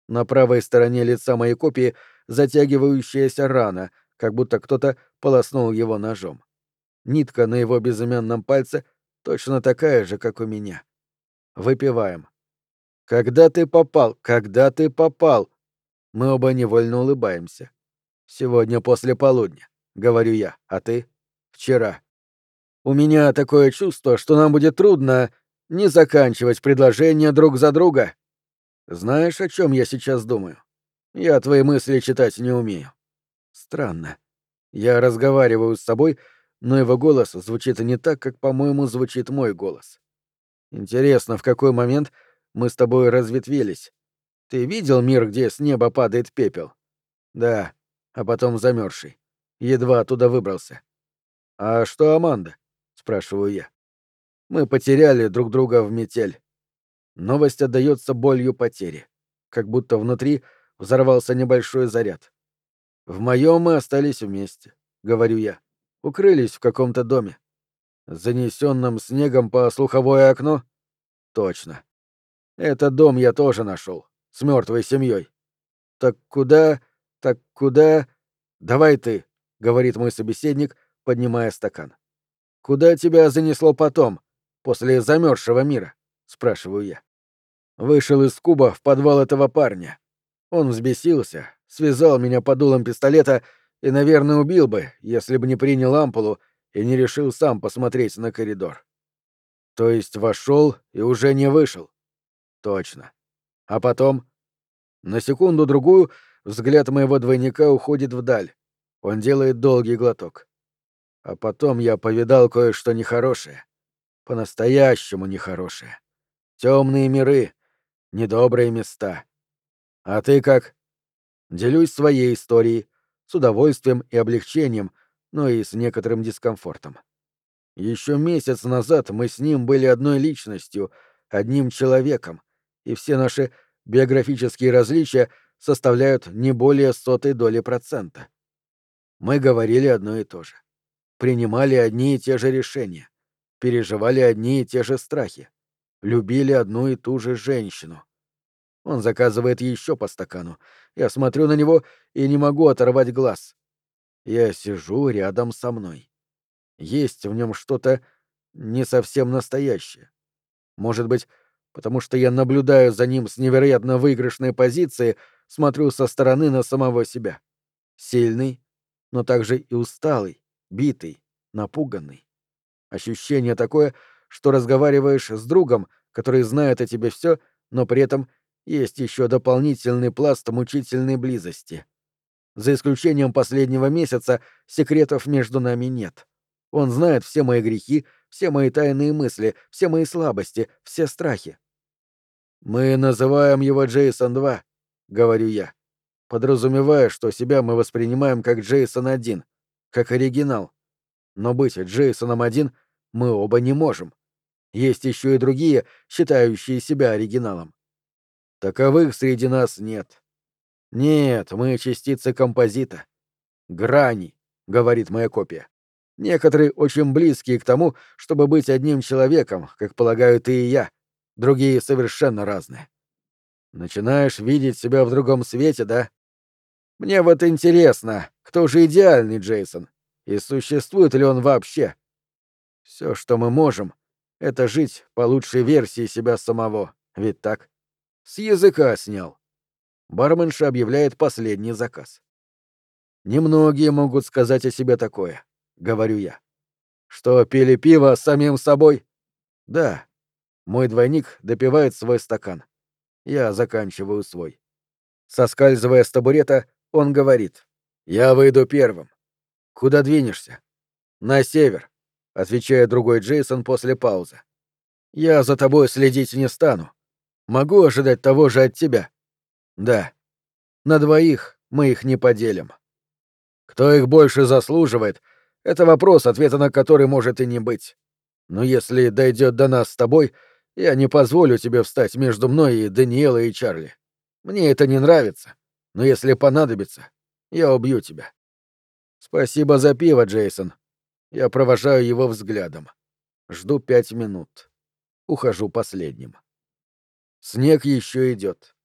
На правой стороне лица моей копии затягивающаяся рана, как будто кто-то полоснул его ножом. Нитка на его безымянном пальце точно такая же, как у меня. Выпиваем. «Когда ты попал? Когда ты попал?» Мы оба невольно улыбаемся. Сегодня после полудня, говорю я, а ты? Вчера. У меня такое чувство, что нам будет трудно не заканчивать предложения друг за друга. Знаешь, о чем я сейчас думаю? Я твои мысли читать не умею. Странно. Я разговариваю с собой, но его голос звучит не так, как, по-моему, звучит мой голос. Интересно, в какой момент мы с тобой разветвились? Ты видел мир, где с неба падает пепел? Да, а потом замерзший. Едва оттуда выбрался. А что Аманда? спрашиваю я. Мы потеряли друг друга в метель. Новость отдается болью потери, как будто внутри взорвался небольшой заряд. В моем мы остались вместе, говорю я. Укрылись в каком-то доме. Занесенном снегом по слуховое окно? Точно. Этот дом я тоже нашел, с мертвой семьей. Так куда, так куда... Давай ты, говорит мой собеседник, поднимая стакан. Куда тебя занесло потом, после замерзшего мира? спрашиваю я. Вышел из куба в подвал этого парня. Он взбесился, связал меня под дулом пистолета и, наверное, убил бы, если бы не принял ампулу и не решил сам посмотреть на коридор. То есть вошел и уже не вышел. Точно. А потом... На секунду-другую взгляд моего двойника уходит вдаль. Он делает долгий глоток. А потом я повидал кое-что нехорошее. По-настоящему нехорошее. Темные миры, недобрые места. А ты как? Делюсь своей историей, с удовольствием и облегчением, но и с некоторым дискомфортом. Еще месяц назад мы с ним были одной личностью, одним человеком, и все наши биографические различия составляют не более сотой доли процента. Мы говорили одно и то же. Принимали одни и те же решения. Переживали одни и те же страхи. Любили одну и ту же женщину. Он заказывает еще по стакану. Я смотрю на него и не могу оторвать глаз. Я сижу рядом со мной. Есть в нем что-то не совсем настоящее. Может быть, потому что я наблюдаю за ним с невероятно выигрышной позиции, смотрю со стороны на самого себя. Сильный, но также и усталый, битый, напуганный. Ощущение такое, что разговариваешь с другом, который знает о тебе все, но при этом есть еще дополнительный пласт мучительной близости. За исключением последнего месяца секретов между нами нет. Он знает все мои грехи, все мои тайные мысли, все мои слабости, все страхи. «Мы называем его Джейсон-2», — говорю я, подразумевая, что себя мы воспринимаем как Джейсон-1, как оригинал. Но быть Джейсоном-1 мы оба не можем. Есть еще и другие, считающие себя оригиналом. Таковых среди нас нет. Нет, мы частицы композита. Грани, говорит моя копия. Некоторые очень близкие к тому, чтобы быть одним человеком, как полагают и я. Другие совершенно разные. Начинаешь видеть себя в другом свете, да? Мне вот интересно, кто же идеальный Джейсон? И существует ли он вообще? Все, что мы можем, это жить по лучшей версии себя самого, ведь так? С языка снял барменша объявляет последний заказ. «Немногие могут сказать о себе такое», — говорю я. «Что, пили пиво самим собой?» «Да». Мой двойник допивает свой стакан. Я заканчиваю свой. Соскальзывая с табурета, он говорит. «Я выйду первым». «Куда двинешься?» «На север», — отвечает другой Джейсон после паузы. «Я за тобой следить не стану. Могу ожидать того же от тебя». Да. На двоих мы их не поделим. Кто их больше заслуживает, это вопрос, ответа на который может и не быть. Но если дойдет до нас с тобой, я не позволю тебе встать между мной и Даниэлой и Чарли. Мне это не нравится, но если понадобится, я убью тебя. Спасибо за пиво, Джейсон. Я провожаю его взглядом. Жду пять минут. Ухожу последним. Снег еще идет.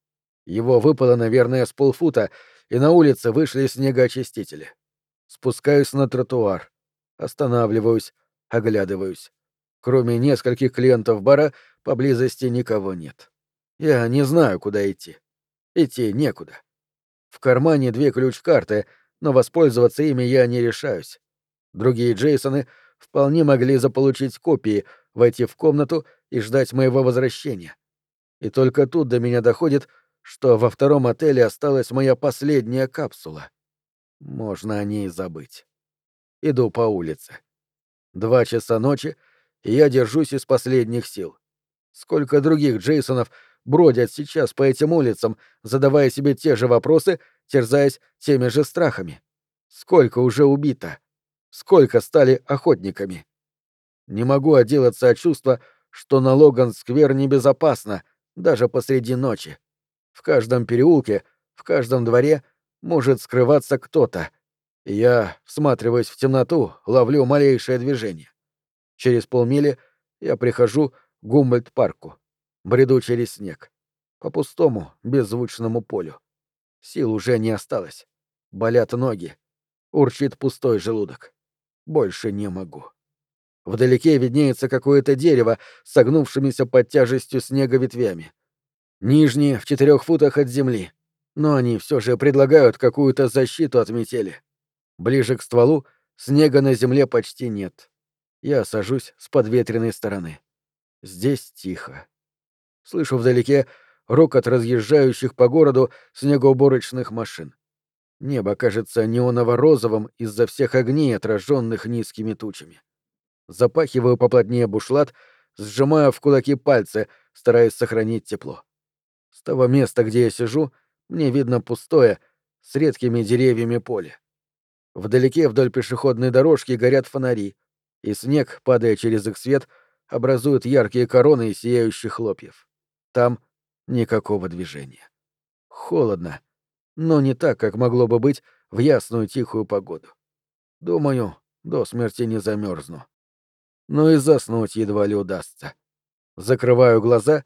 Его выпало, наверное, с полфута, и на улице вышли снегоочистители. Спускаюсь на тротуар. Останавливаюсь, оглядываюсь. Кроме нескольких клиентов бара, поблизости никого нет. Я не знаю, куда идти. Идти некуда. В кармане две ключ-карты, но воспользоваться ими я не решаюсь. Другие Джейсоны вполне могли заполучить копии, войти в комнату и ждать моего возвращения. И только тут до меня доходит, что во втором отеле осталась моя последняя капсула. Можно о ней забыть. Иду по улице. Два часа ночи, и я держусь из последних сил. Сколько других Джейсонов бродят сейчас по этим улицам, задавая себе те же вопросы, терзаясь теми же страхами? Сколько уже убито? Сколько стали охотниками? Не могу отделаться от чувства, что на Логан-сквер небезопасно, даже посреди ночи. В каждом переулке, в каждом дворе может скрываться кто-то. Я, всматриваясь в темноту, ловлю малейшее движение. Через полмили я прихожу к Гумбольд-парку. Бреду через снег. По пустому, беззвучному полю. Сил уже не осталось. Болят ноги. Урчит пустой желудок. Больше не могу. Вдалеке виднеется какое-то дерево, согнувшимися под тяжестью снега ветвями. Нижние в четырех футах от земли. Но они все же предлагают какую-то защиту от метели. Ближе к стволу снега на земле почти нет. Я сажусь с подветренной стороны. Здесь тихо. Слышу вдалеке рокот разъезжающих по городу снегоуборочных машин. Небо кажется неоново-розовым из-за всех огней, отраженных низкими тучами. Запахиваю поплотнее бушлат, сжимая в кулаки пальцы, стараясь сохранить тепло. С того места, где я сижу, мне видно пустое, с редкими деревьями поле. Вдалеке вдоль пешеходной дорожки горят фонари, и снег, падая через их свет, образует яркие короны из сияющих хлопьев. Там никакого движения. Холодно, но не так, как могло бы быть в ясную тихую погоду. Думаю, до смерти не замерзну. Но и заснуть едва ли удастся. Закрываю глаза,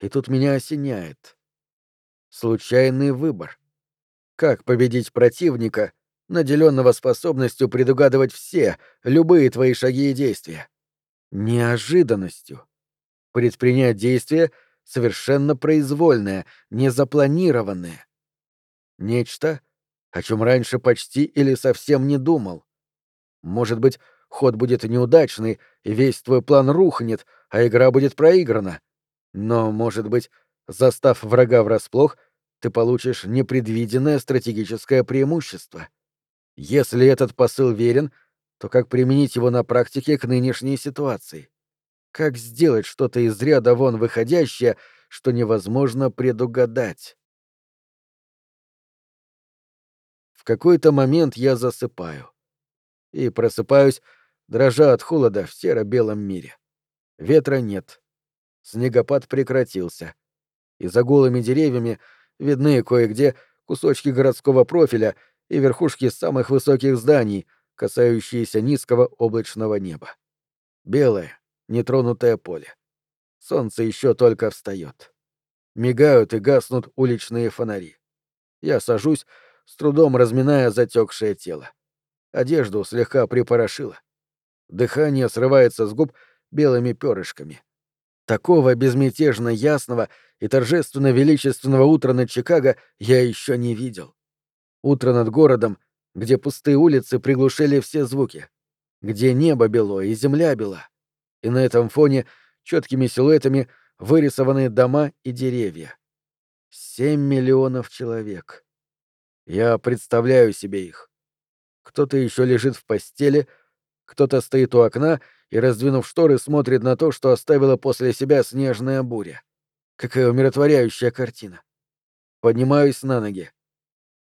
и тут меня осеняет. Случайный выбор. Как победить противника, наделенного способностью предугадывать все, любые твои шаги и действия? Неожиданностью. Предпринять действия — совершенно произвольное, незапланированное. Нечто, о чем раньше почти или совсем не думал. Может быть, ход будет неудачный, и весь твой план рухнет, а игра будет проиграна. Но, может быть, застав врага врасплох, ты получишь непредвиденное стратегическое преимущество. Если этот посыл верен, то как применить его на практике к нынешней ситуации? Как сделать что-то из ряда вон выходящее, что невозможно предугадать? В какой-то момент я засыпаю. И просыпаюсь, дрожа от холода в серо-белом мире. Ветра нет. Снегопад прекратился. И за голыми деревьями видны кое-где кусочки городского профиля и верхушки самых высоких зданий, касающиеся низкого облачного неба. Белое, нетронутое поле. Солнце еще только встает. Мигают и гаснут уличные фонари. Я сажусь, с трудом разминая затекшее тело. Одежду слегка припорошило. Дыхание срывается с губ белыми перышками. Такого безмятежно ясного и торжественно величественного утра над Чикаго я еще не видел. Утро над городом, где пустые улицы приглушили все звуки, где небо бело и земля бела, и на этом фоне четкими силуэтами вырисованы дома и деревья. Семь миллионов человек. Я представляю себе их. Кто-то еще лежит в постели, кто-то стоит у окна и, раздвинув шторы, смотрит на то, что оставила после себя снежная буря. Какая умиротворяющая картина. Поднимаюсь на ноги.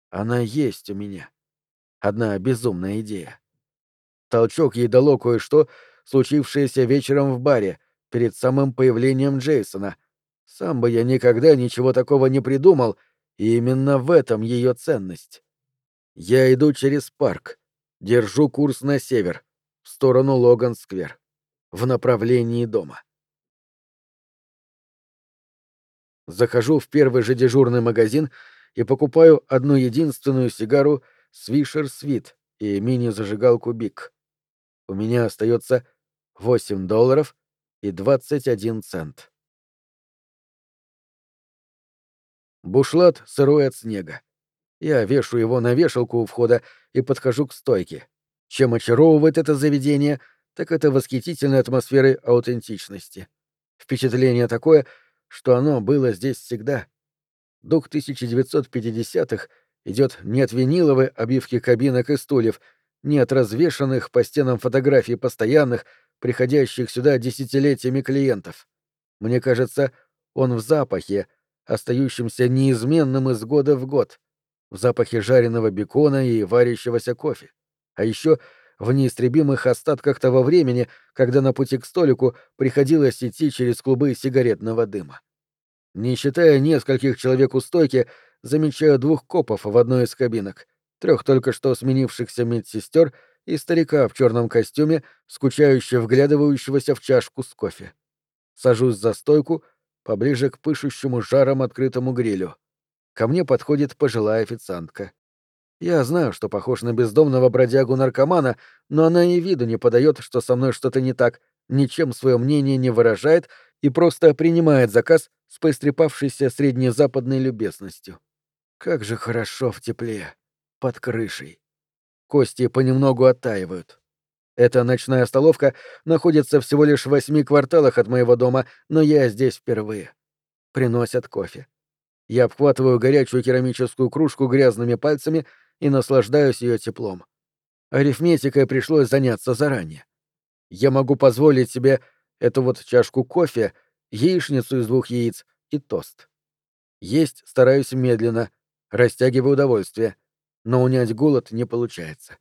Она есть у меня. Одна безумная идея. Толчок ей дало кое-что, случившееся вечером в баре, перед самым появлением Джейсона. Сам бы я никогда ничего такого не придумал, и именно в этом ее ценность. Я иду через парк, держу курс на север, в сторону Логан-сквер, в направлении дома. Захожу в первый же дежурный магазин и покупаю одну единственную сигару Свишер Свит и мини-зажигалку Бик. У меня остается 8 долларов и 21 цент. Бушлат сырой от снега. Я вешу его на вешалку у входа и подхожу к стойке. Чем очаровывает это заведение, так это восхитительной атмосферой аутентичности. Впечатление такое, что оно было здесь всегда. Дух 1950-х идет не от виниловой обивки кабинок и стульев, не от развешанных по стенам фотографий постоянных, приходящих сюда десятилетиями клиентов. Мне кажется, он в запахе, остающемся неизменным из года в год, в запахе жареного бекона и варящегося кофе. А еще в неистребимых остатках того времени, когда на пути к столику приходилось идти через клубы сигаретного дыма. Не считая нескольких человек у стойки, замечаю двух копов в одной из кабинок, трех только что сменившихся медсестер и старика в черном костюме, скучающе вглядывающегося в чашку с кофе. Сажусь за стойку, поближе к пышущему жаром открытому грилю. Ко мне подходит пожилая официантка. Я знаю, что похож на бездомного бродягу-наркомана, но она и виду не подает, что со мной что-то не так, ничем свое мнение не выражает и просто принимает заказ с поистрепавшейся среднезападной любезностью. Как же хорошо в тепле, под крышей. Кости понемногу оттаивают. Эта ночная столовка находится всего лишь в восьми кварталах от моего дома, но я здесь впервые. Приносят кофе. Я обхватываю горячую керамическую кружку грязными пальцами и наслаждаюсь ее теплом. Арифметикой пришлось заняться заранее. Я могу позволить себе эту вот чашку кофе, яичницу из двух яиц и тост. Есть стараюсь медленно, растягиваю удовольствие, но унять голод не получается.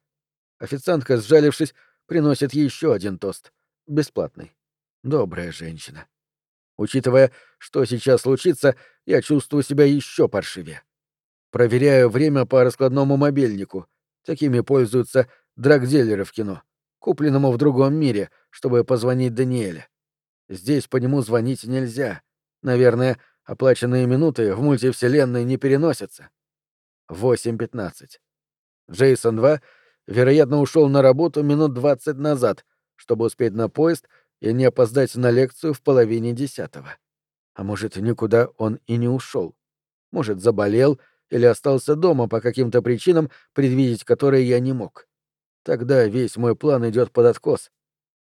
Официантка, сжалившись, приносит еще один тост. Бесплатный. Добрая женщина. Учитывая, что сейчас случится, я чувствую себя еще паршивее. Проверяю время по раскладному мобильнику. Такими пользуются драгдилеры в кино, купленному в другом мире, чтобы позвонить Даниэле. Здесь по нему звонить нельзя. Наверное, оплаченные минуты в мультивселенной не переносятся. 8.15. Джейсон 2, вероятно, ушел на работу минут 20 назад, чтобы успеть на поезд и не опоздать на лекцию в половине десятого. А может, никуда он и не ушел. Может, заболел или остался дома по каким-то причинам, предвидеть которые я не мог. Тогда весь мой план идет под откос.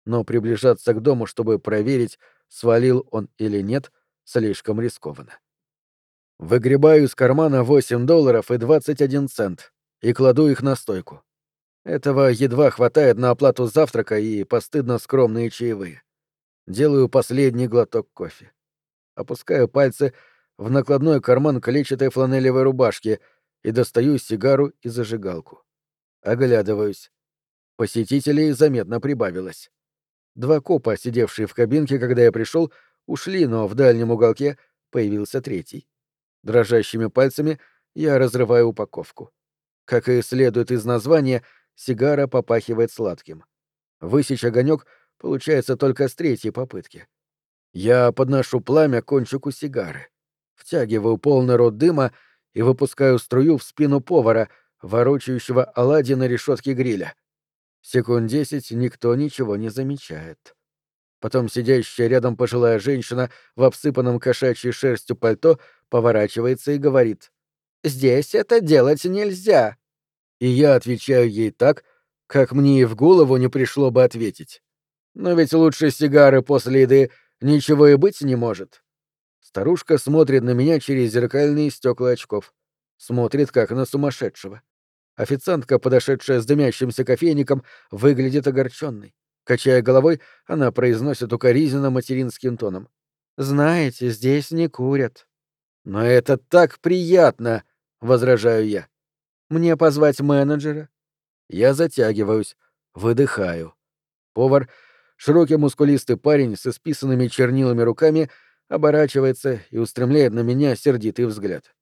Но приближаться к дому, чтобы проверить, свалил он или нет, слишком рискованно. Выгребаю из кармана 8 долларов и 21 цент и кладу их на стойку. Этого едва хватает на оплату завтрака и постыдно скромные чаевые. Делаю последний глоток кофе. Опускаю пальцы в накладной карман клетчатой фланелевой рубашки и достаю сигару и зажигалку. Оглядываюсь. Посетителей заметно прибавилось. Два копа, сидевшие в кабинке, когда я пришел, ушли, но в дальнем уголке появился третий. Дрожащими пальцами я разрываю упаковку. Как и следует из названия, сигара попахивает сладким. Высечь огонек получается только с третьей попытки. Я подношу пламя кончику сигары втягиваю полный рот дыма и выпускаю струю в спину повара, ворочающего оладьи на решетке гриля. Секунд десять никто ничего не замечает. Потом сидящая рядом пожилая женщина в обсыпанном кошачьей шерстью пальто поворачивается и говорит «Здесь это делать нельзя». И я отвечаю ей так, как мне и в голову не пришло бы ответить. Но ведь лучше сигары после еды ничего и быть не может. Старушка смотрит на меня через зеркальные стекла очков. Смотрит, как на сумасшедшего. Официантка, подошедшая с дымящимся кофейником, выглядит огорченной. Качая головой, она произносит укоризненно материнским тоном. «Знаете, здесь не курят». «Но это так приятно!» — возражаю я. «Мне позвать менеджера?» Я затягиваюсь, выдыхаю. Повар, широкий мускулистый парень с исписанными чернилами руками, оборачивается и устремляет на меня сердитый взгляд.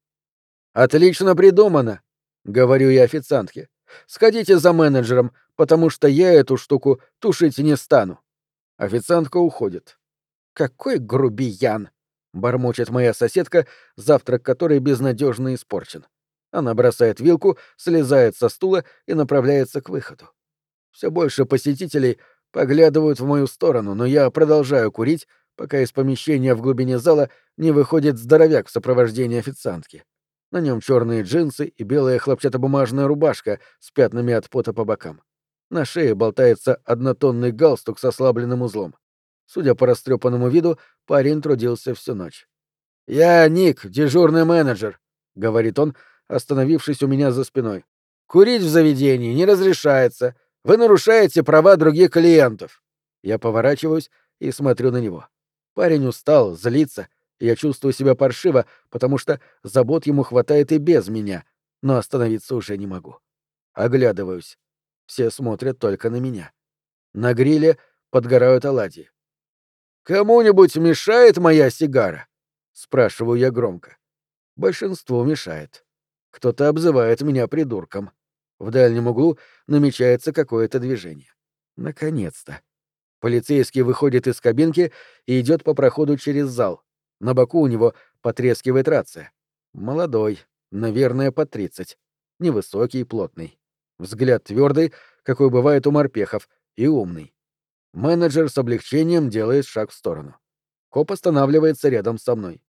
«Отлично придумано!» — говорю я официантке. «Сходите за менеджером, потому что я эту штуку тушить не стану». Официантка уходит. «Какой грубиян!» — бормочет моя соседка, завтрак которой безнадежно испорчен. Она бросает вилку, слезает со стула и направляется к выходу. Все больше посетителей поглядывают в мою сторону, но я продолжаю курить, пока из помещения в глубине зала не выходит здоровяк в сопровождении официантки. На нем черные джинсы и белая хлопчатобумажная рубашка с пятнами от пота по бокам. На шее болтается однотонный галстук с ослабленным узлом. Судя по растрепанному виду, парень трудился всю ночь. «Я Ник, дежурный менеджер», — говорит он, остановившись у меня за спиной. «Курить в заведении не разрешается. Вы нарушаете права других клиентов». Я поворачиваюсь и смотрю на него. Парень устал, злится, я чувствую себя паршиво, потому что забот ему хватает и без меня, но остановиться уже не могу. Оглядываюсь. Все смотрят только на меня. На гриле подгорают оладьи. «Кому-нибудь мешает моя сигара?» — спрашиваю я громко. Большинству мешает. Кто-то обзывает меня придурком. В дальнем углу намечается какое-то движение. Наконец-то. Полицейский выходит из кабинки и идет по проходу через зал. На боку у него потрескивает рация. Молодой, наверное, под тридцать. Невысокий, плотный. Взгляд твердый, какой бывает у морпехов, и умный. Менеджер с облегчением делает шаг в сторону. Коп останавливается рядом со мной.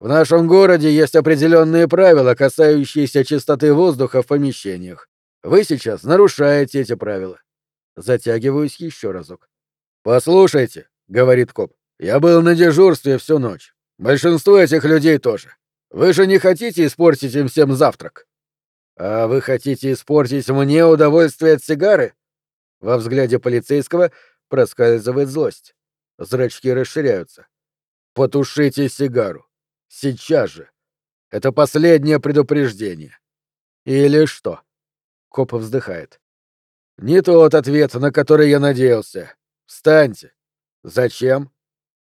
В нашем городе есть определенные правила, касающиеся чистоты воздуха в помещениях. Вы сейчас нарушаете эти правила. Затягиваюсь еще разок. Послушайте, говорит коп, я был на дежурстве всю ночь. Большинство этих людей тоже. Вы же не хотите испортить им всем завтрак? А вы хотите испортить мне удовольствие от сигары? Во взгляде полицейского проскальзывает злость. Зрачки расширяются. Потушите сигару. Сейчас же. Это последнее предупреждение. Или что? Коп вздыхает. Не тот ответ, на который я надеялся. Встаньте. Зачем?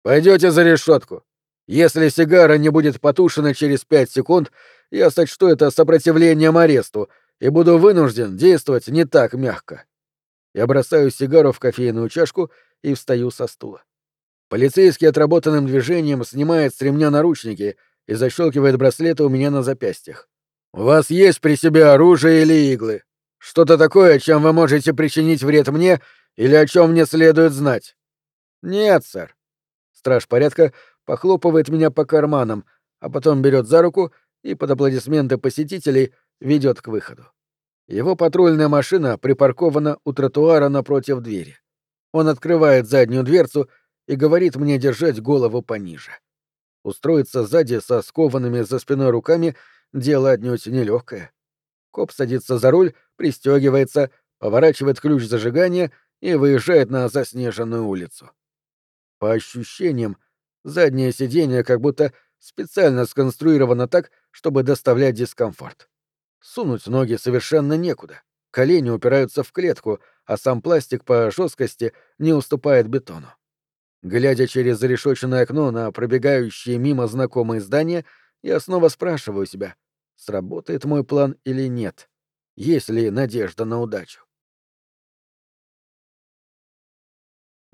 Пойдете за решетку. Если сигара не будет потушена через пять секунд, я сочту это сопротивлением аресту и буду вынужден действовать не так мягко. Я бросаю сигару в кофейную чашку и встаю со стула. Полицейский отработанным движением снимает с ремня наручники и защелкивает браслеты у меня на запястьях. «У вас есть при себе оружие или иглы? Что-то такое, чем вы можете причинить вред мне или о чем мне следует знать?» «Нет, сэр». Страж порядка похлопывает меня по карманам, а потом берет за руку и под аплодисменты посетителей ведет к выходу. Его патрульная машина припаркована у тротуара напротив двери. Он открывает заднюю дверцу и говорит мне держать голову пониже. Устроиться сзади со скованными за спиной руками — дело отнюдь нелегкое. Коп садится за руль, пристегивается, поворачивает ключ зажигания и выезжает на заснеженную улицу. По ощущениям, заднее сиденье как будто специально сконструировано так, чтобы доставлять дискомфорт. Сунуть ноги совершенно некуда. Колени упираются в клетку, а сам пластик по жесткости не уступает бетону. Глядя через зарешоченное окно на пробегающие мимо знакомые здания, я снова спрашиваю себя, сработает мой план или нет, есть ли надежда на удачу.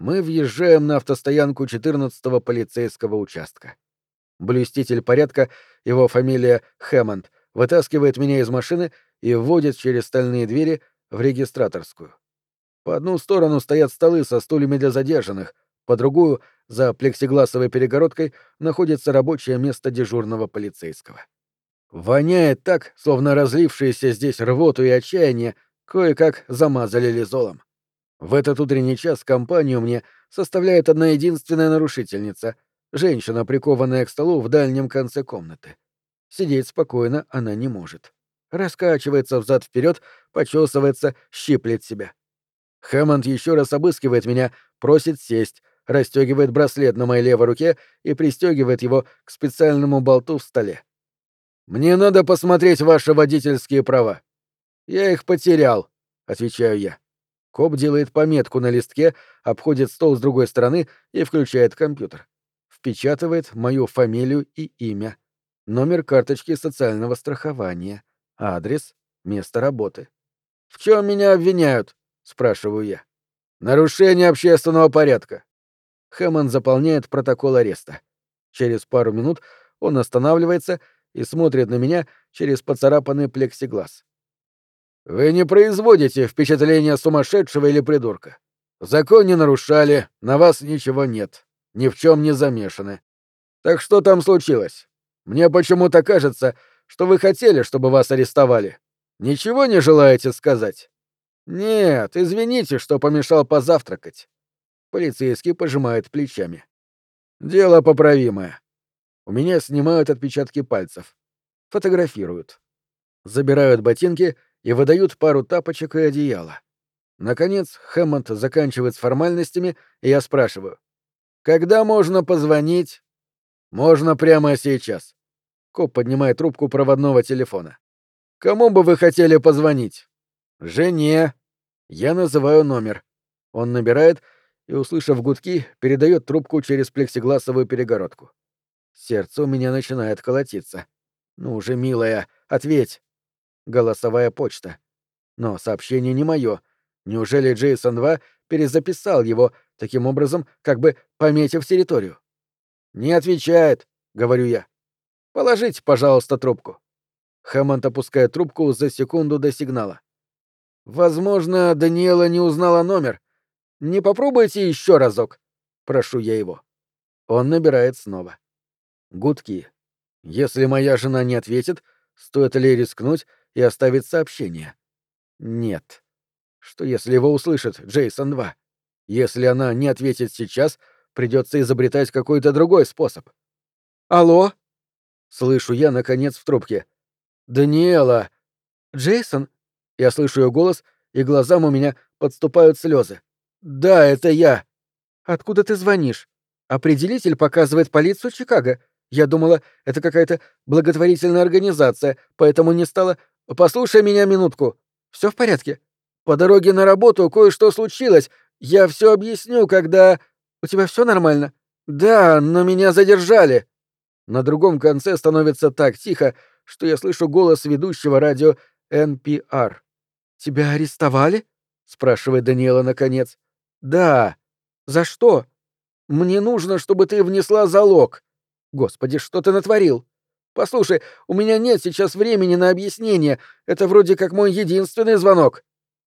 Мы въезжаем на автостоянку 14-го полицейского участка. Блюститель порядка, его фамилия Хэммонд, вытаскивает меня из машины и вводит через стальные двери в регистраторскую. По одну сторону стоят столы со стульями для задержанных, по другую, за плексигласовой перегородкой, находится рабочее место дежурного полицейского. Воняет так, словно разлившиеся здесь рвоту и отчаяние кое-как замазали лизолом. В этот утренний час компанию мне составляет одна единственная нарушительница — женщина, прикованная к столу в дальнем конце комнаты. Сидеть спокойно она не может. Раскачивается взад вперед, почесывается, щиплет себя. Хэммонд еще раз обыскивает меня, просит сесть, расстегивает браслет на моей левой руке и пристегивает его к специальному болту в столе. «Мне надо посмотреть ваши водительские права». «Я их потерял», — отвечаю я. Коп делает пометку на листке, обходит стол с другой стороны и включает компьютер. Впечатывает мою фамилию и имя, номер карточки социального страхования, адрес, место работы. «В чем меня обвиняют?» — спрашиваю я. «Нарушение общественного порядка». Хэммонд заполняет протокол ареста. Через пару минут он останавливается и смотрит на меня через поцарапанный плексиглаз. «Вы не производите впечатления сумасшедшего или придурка. Закон не нарушали, на вас ничего нет, ни в чем не замешаны. Так что там случилось? Мне почему-то кажется, что вы хотели, чтобы вас арестовали. Ничего не желаете сказать? Нет, извините, что помешал позавтракать. Полицейский пожимает плечами. Дело поправимое. У меня снимают отпечатки пальцев. Фотографируют. Забирают ботинки и выдают пару тапочек и одеяла. Наконец, Хэммонд заканчивает с формальностями, и я спрашиваю. «Когда можно позвонить?» «Можно прямо сейчас». Коп поднимает трубку проводного телефона. «Кому бы вы хотели позвонить?» «Жене». Я называю номер. Он набирает и, услышав гудки, передает трубку через плексигласовую перегородку. Сердце у меня начинает колотиться. «Ну уже милая, ответь!» Голосовая почта. Но сообщение не мое. Неужели Джейсон 2 перезаписал его, таким образом, как бы пометив территорию? «Не отвечает», — говорю я. «Положите, пожалуйста, трубку». Хэммонд опускает трубку за секунду до сигнала. «Возможно, Даниэла не узнала номер. Не попробуйте еще разок?» Прошу я его. Он набирает снова. Гудки. Если моя жена не ответит, стоит ли рискнуть и оставить сообщение? Нет. Что если его услышит Джейсон 2? Если она не ответит сейчас, придется изобретать какой-то другой способ. Алло? Слышу я, наконец, в трубке. Даниэла. Джейсон? Я слышу ее голос, и глазам у меня подступают слезы. Да, это я. Откуда ты звонишь? Определитель показывает полицию Чикаго. Я думала, это какая-то благотворительная организация, поэтому не стала... Послушай меня минутку. Все в порядке? По дороге на работу кое-что случилось. Я все объясню, когда... У тебя все нормально? Да, но меня задержали. На другом конце становится так тихо, что я слышу голос ведущего радио NPR. Тебя арестовали? спрашивает Даниэла наконец. Да. За что? Мне нужно, чтобы ты внесла залог. Господи, что ты натворил? Послушай, у меня нет сейчас времени на объяснение. Это вроде как мой единственный звонок.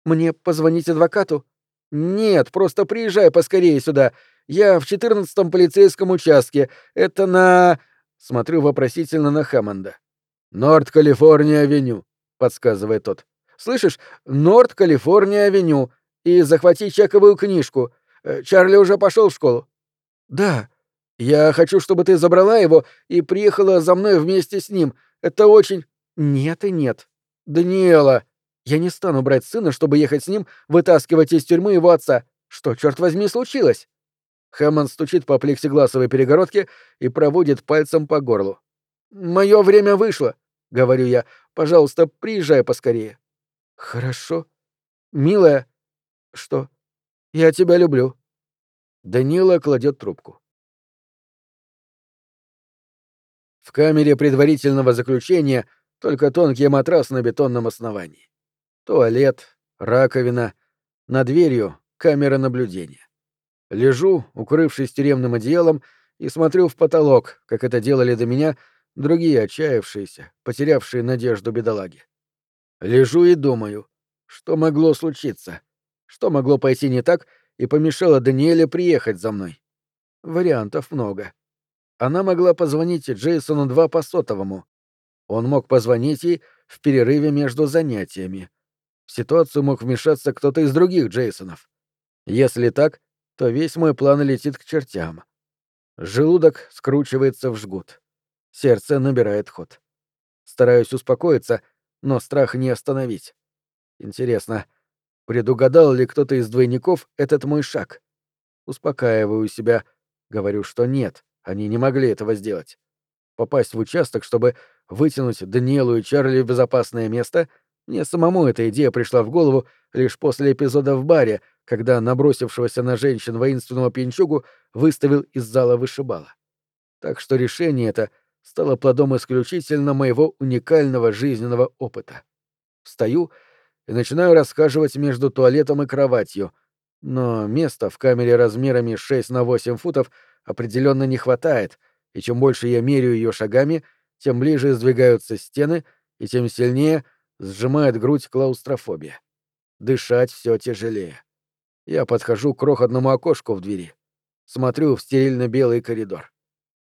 Мне позвонить адвокату? Нет, просто приезжай поскорее сюда. Я в четырнадцатом полицейском участке. Это на... Смотрю вопросительно на Хэммонда. «Норд-Калифорния-авеню», — подсказывает тот. «Слышишь? Норд-Калифорния-авеню. И захвати чековую книжку. Э, Чарли уже пошел в школу». «Да», я хочу, чтобы ты забрала его и приехала за мной вместе с ним. Это очень... Нет и нет. Даниэла, я не стану брать сына, чтобы ехать с ним, вытаскивать из тюрьмы его отца. Что, черт возьми, случилось? Хэммонд стучит по плексигласовой перегородке и проводит пальцем по горлу. «Мое время вышло», — говорю я. «Пожалуйста, приезжай поскорее». «Хорошо. Милая...» «Что?» «Я тебя люблю». Данила кладет трубку. В камере предварительного заключения только тонкий матрас на бетонном основании. Туалет, раковина, над дверью камера наблюдения. Лежу, укрывшись тюремным одеялом, и смотрю в потолок, как это делали до меня другие отчаявшиеся, потерявшие надежду бедолаги. Лежу и думаю, что могло случиться, что могло пойти не так и помешало Даниэле приехать за мной. Вариантов много. Она могла позвонить Джейсону 2 по сотовому. Он мог позвонить ей в перерыве между занятиями. В ситуацию мог вмешаться кто-то из других Джейсонов. Если так, то весь мой план летит к чертям. Желудок скручивается в жгут. Сердце набирает ход. Стараюсь успокоиться, но страх не остановить. Интересно, предугадал ли кто-то из двойников этот мой шаг? Успокаиваю себя, говорю, что нет. Они не могли этого сделать. Попасть в участок, чтобы вытянуть Даниэлу и Чарли в безопасное место, мне самому эта идея пришла в голову лишь после эпизода в баре, когда набросившегося на женщин воинственного пьянчугу выставил из зала вышибала. Так что решение это стало плодом исключительно моего уникального жизненного опыта. Встаю и начинаю расхаживать между туалетом и кроватью, но места в камере размерами 6 на 8 футов — определенно не хватает, и чем больше я меряю ее шагами, тем ближе сдвигаются стены, и тем сильнее сжимает грудь клаустрофобия. Дышать все тяжелее. Я подхожу к крохотному окошку в двери. Смотрю в стерильно-белый коридор.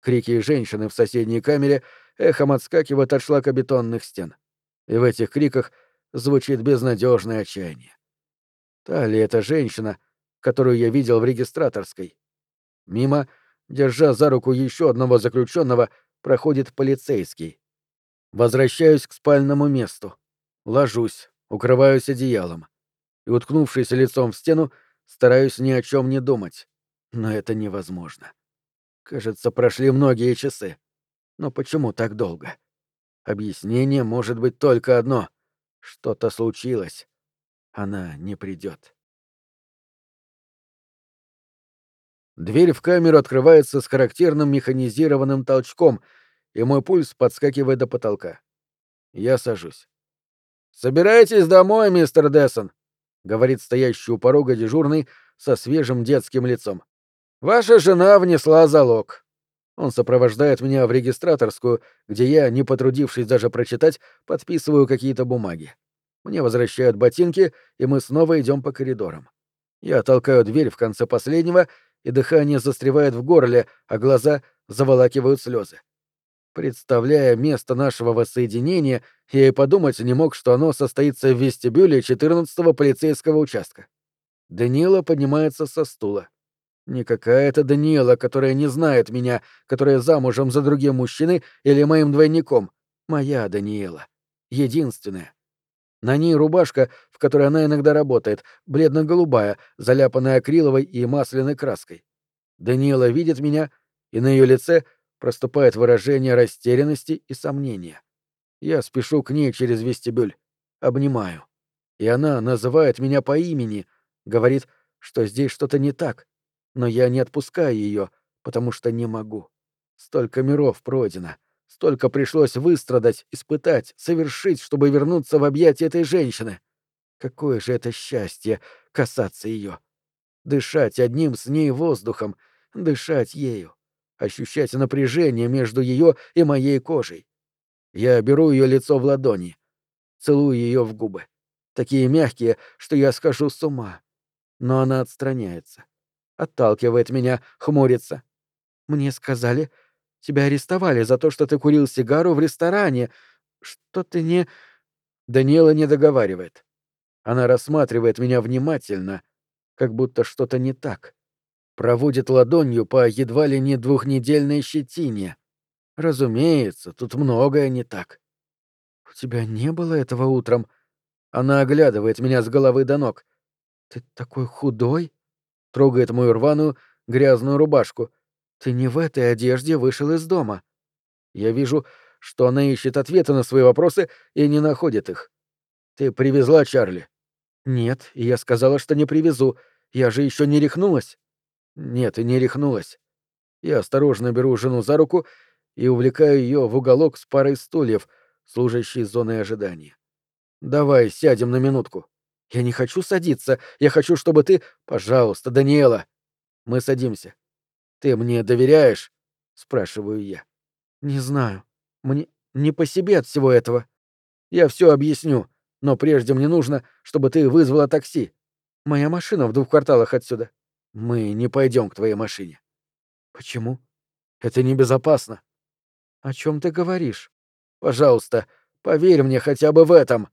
Крики женщины в соседней камере эхом отскакивают от шлакобетонных стен. И в этих криках звучит безнадежное отчаяние. Та ли эта женщина, которую я видел в регистраторской? Мимо, держа за руку еще одного заключенного, проходит полицейский. Возвращаюсь к спальному месту. Ложусь, укрываюсь одеялом. И, уткнувшись лицом в стену, стараюсь ни о чем не думать. Но это невозможно. Кажется, прошли многие часы. Но почему так долго? Объяснение может быть только одно. Что-то случилось. Она не придет. Дверь в камеру открывается с характерным механизированным толчком, и мой пульс подскакивает до потолка. Я сажусь. «Собирайтесь домой, мистер Дессон», — говорит стоящий у порога дежурный со свежим детским лицом. «Ваша жена внесла залог». Он сопровождает меня в регистраторскую, где я, не потрудившись даже прочитать, подписываю какие-то бумаги. Мне возвращают ботинки, и мы снова идем по коридорам. Я толкаю дверь в конце последнего и дыхание застревает в горле, а глаза заволакивают слезы. Представляя место нашего воссоединения, я и подумать не мог, что оно состоится в вестибюле 14-го полицейского участка. Даниэла поднимается со стула. Не какая-то Даниэла, которая не знает меня, которая замужем за другим мужчиной или моим двойником. Моя Даниэла. Единственная. На ней рубашка, в которой она иногда работает, бледно-голубая, заляпанная акриловой и масляной краской. Даниэла видит меня, и на ее лице проступает выражение растерянности и сомнения. Я спешу к ней через вестибюль, обнимаю. И она называет меня по имени, говорит, что здесь что-то не так. Но я не отпускаю ее, потому что не могу. Столько миров пройдено. Столько пришлось выстрадать, испытать, совершить, чтобы вернуться в объятия этой женщины. Какое же это счастье касаться ее. Дышать одним с ней воздухом, дышать ею, ощущать напряжение между ее и моей кожей. Я беру ее лицо в ладони, целую ее в губы, такие мягкие, что я схожу с ума. Но она отстраняется, отталкивает меня, хмурится. Мне сказали, Тебя арестовали за то, что ты курил сигару в ресторане. Что ты не...» Даниэла не договаривает. Она рассматривает меня внимательно, как будто что-то не так. Проводит ладонью по едва ли не двухнедельной щетине. Разумеется, тут многое не так. «У тебя не было этого утром?» Она оглядывает меня с головы до ног. «Ты такой худой?» Трогает мою рваную, грязную рубашку. Ты не в этой одежде вышел из дома. Я вижу, что она ищет ответы на свои вопросы и не находит их. Ты привезла Чарли? Нет, я сказала, что не привезу. Я же еще не рехнулась. Нет, и не рехнулась. Я осторожно беру жену за руку и увлекаю ее в уголок с парой стульев, служащей зоной ожидания. Давай сядем на минутку. Я не хочу садиться. Я хочу, чтобы ты... Пожалуйста, Даниэла. Мы садимся. «Ты мне доверяешь?» — спрашиваю я. «Не знаю. Мне не по себе от всего этого. Я все объясню, но прежде мне нужно, чтобы ты вызвала такси. Моя машина в двух кварталах отсюда. Мы не пойдем к твоей машине». «Почему?» «Это небезопасно». «О чем ты говоришь?» «Пожалуйста, поверь мне хотя бы в этом».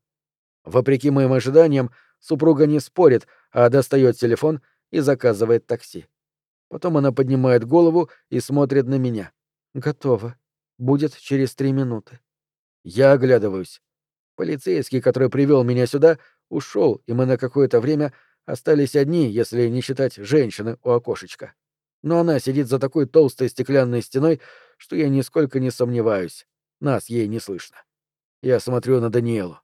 Вопреки моим ожиданиям, супруга не спорит, а достает телефон и заказывает такси. Потом она поднимает голову и смотрит на меня. «Готово. Будет через три минуты». Я оглядываюсь. Полицейский, который привел меня сюда, ушел, и мы на какое-то время остались одни, если не считать женщины у окошечка. Но она сидит за такой толстой стеклянной стеной, что я нисколько не сомневаюсь. Нас ей не слышно. Я смотрю на Даниэлу.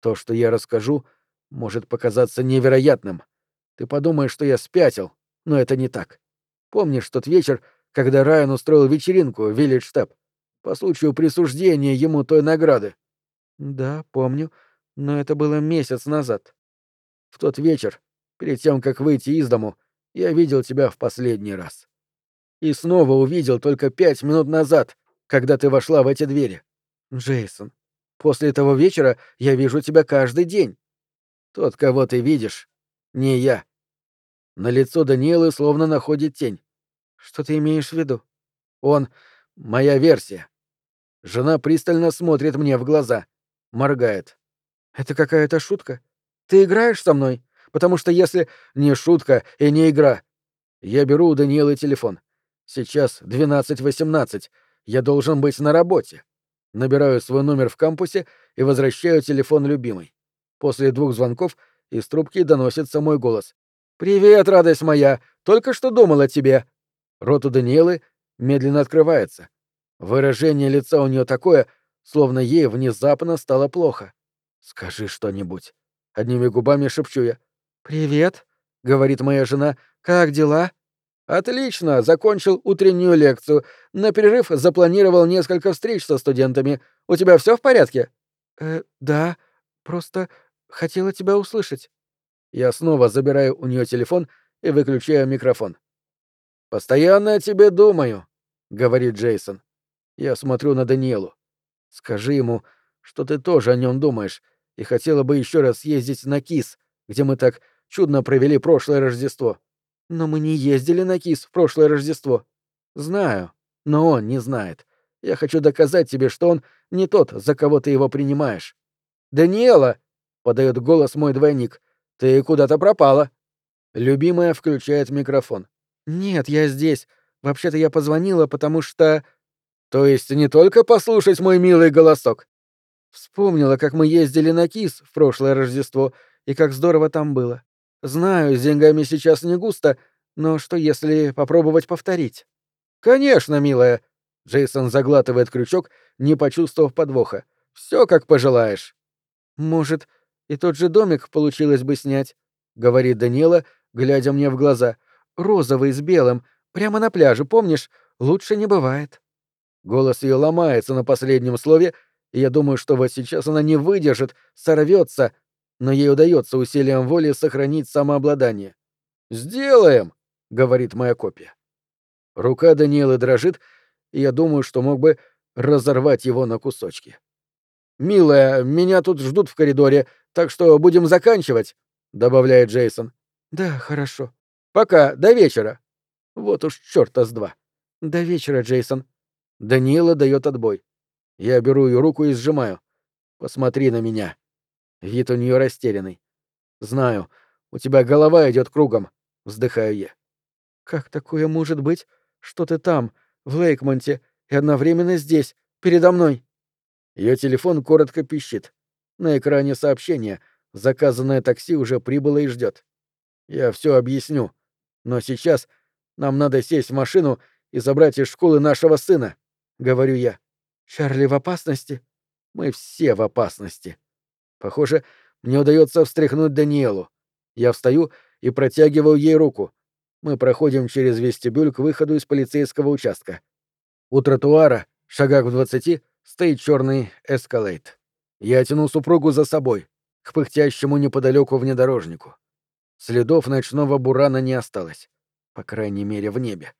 То, что я расскажу, может показаться невероятным. Ты подумаешь, что я спятил, но это не так. Помнишь тот вечер, когда Райан устроил вечеринку в Виллидж Степ? По случаю присуждения ему той награды. Да, помню, но это было месяц назад. В тот вечер, перед тем, как выйти из дому, я видел тебя в последний раз. И снова увидел только пять минут назад, когда ты вошла в эти двери. Джейсон, после этого вечера я вижу тебя каждый день. Тот, кого ты видишь, не я. На лицо Даниэлы словно находит тень. Что ты имеешь в виду? Он — моя версия. Жена пристально смотрит мне в глаза, моргает. «Это какая-то шутка? Ты играешь со мной? Потому что если не шутка и не игра. Я беру у Даниэлы телефон. Сейчас 12.18. Я должен быть на работе. Набираю свой номер в кампусе и возвращаю телефон любимой. После двух звонков из трубки доносится мой голос. «Привет, радость моя! Только что думал о тебе!» Рот у Даниэлы медленно открывается. Выражение лица у нее такое, словно ей внезапно стало плохо. «Скажи что-нибудь». Одними губами шепчу я. «Привет», — говорит моя жена. «Как дела?» «Отлично, закончил утреннюю лекцию. На перерыв запланировал несколько встреч со студентами. У тебя все в порядке?» «Э, да. Просто хотела тебя услышать». Я снова забираю у нее телефон и выключаю микрофон. «Постоянно о тебе думаю», — говорит Джейсон. Я смотрю на Даниэлу. «Скажи ему, что ты тоже о нем думаешь, и хотела бы еще раз съездить на Кис, где мы так чудно провели прошлое Рождество. Но мы не ездили на Кис в прошлое Рождество. Знаю, но он не знает. Я хочу доказать тебе, что он не тот, за кого ты его принимаешь. Даниэла, подает голос мой двойник. Ты куда-то пропала. Любимая включает микрофон. Нет, я здесь. Вообще-то я позвонила, потому что... То есть не только послушать мой милый голосок. Вспомнила, как мы ездили на Кис в прошлое Рождество, и как здорово там было. Знаю, с деньгами сейчас не густо, но что если попробовать повторить? Конечно, милая. Джейсон заглатывает крючок, не почувствовав подвоха. Все как пожелаешь. Может, и тот же домик получилось бы снять, говорит Данила, глядя мне в глаза. Розовый с белым, прямо на пляже, помнишь? Лучше не бывает. Голос ее ломается на последнем слове, и я думаю, что вот сейчас она не выдержит, сорвется, но ей удается усилием воли сохранить самообладание. «Сделаем!» — говорит моя копия. Рука Даниэлы дрожит, и я думаю, что мог бы разорвать его на кусочки. «Милая, меня тут ждут в коридоре, так что будем заканчивать», — добавляет Джейсон. «Да, хорошо». «Пока, до вечера». Вот уж чёрта с два. «До вечера, Джейсон». Даниэла дает отбой. Я беру ее руку и сжимаю. Посмотри на меня. Вид у нее растерянный. Знаю, у тебя голова идет кругом, вздыхаю я. Как такое может быть, что ты там, в Лейкмонте, и одновременно здесь, передо мной? Ее телефон коротко пищит. На экране сообщение. Заказанное такси уже прибыло и ждет. Я все объясню. Но сейчас нам надо сесть в машину и забрать из школы нашего сына, говорю я. Чарли в опасности? Мы все в опасности. Похоже, мне удается встряхнуть Даниэлу. Я встаю и протягиваю ей руку. Мы проходим через вестибюль к выходу из полицейского участка. У тротуара, шагах в двадцати, стоит черный эскалейт. Я тяну супругу за собой, к пыхтящему неподалеку внедорожнику. Следов ночного бурана не осталось, по крайней мере, в небе.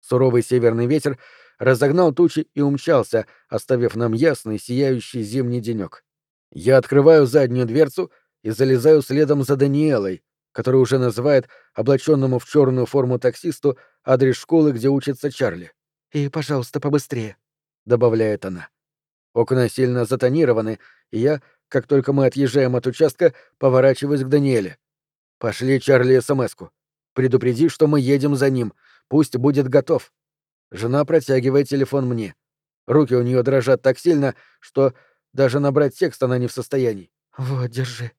Суровый северный ветер разогнал тучи и умчался, оставив нам ясный, сияющий зимний денек. Я открываю заднюю дверцу и залезаю следом за Даниэлой, который уже называет облаченному в черную форму таксисту адрес школы, где учится Чарли. «И, пожалуйста, побыстрее», — добавляет она. Окна сильно затонированы, и я, как только мы отъезжаем от участка, поворачиваюсь к Даниэле. «Пошли Чарли СМС-ку. Предупреди, что мы едем за ним. Пусть будет готов». Жена протягивает телефон мне. Руки у нее дрожат так сильно, что даже набрать текст она не в состоянии. «Вот, держи».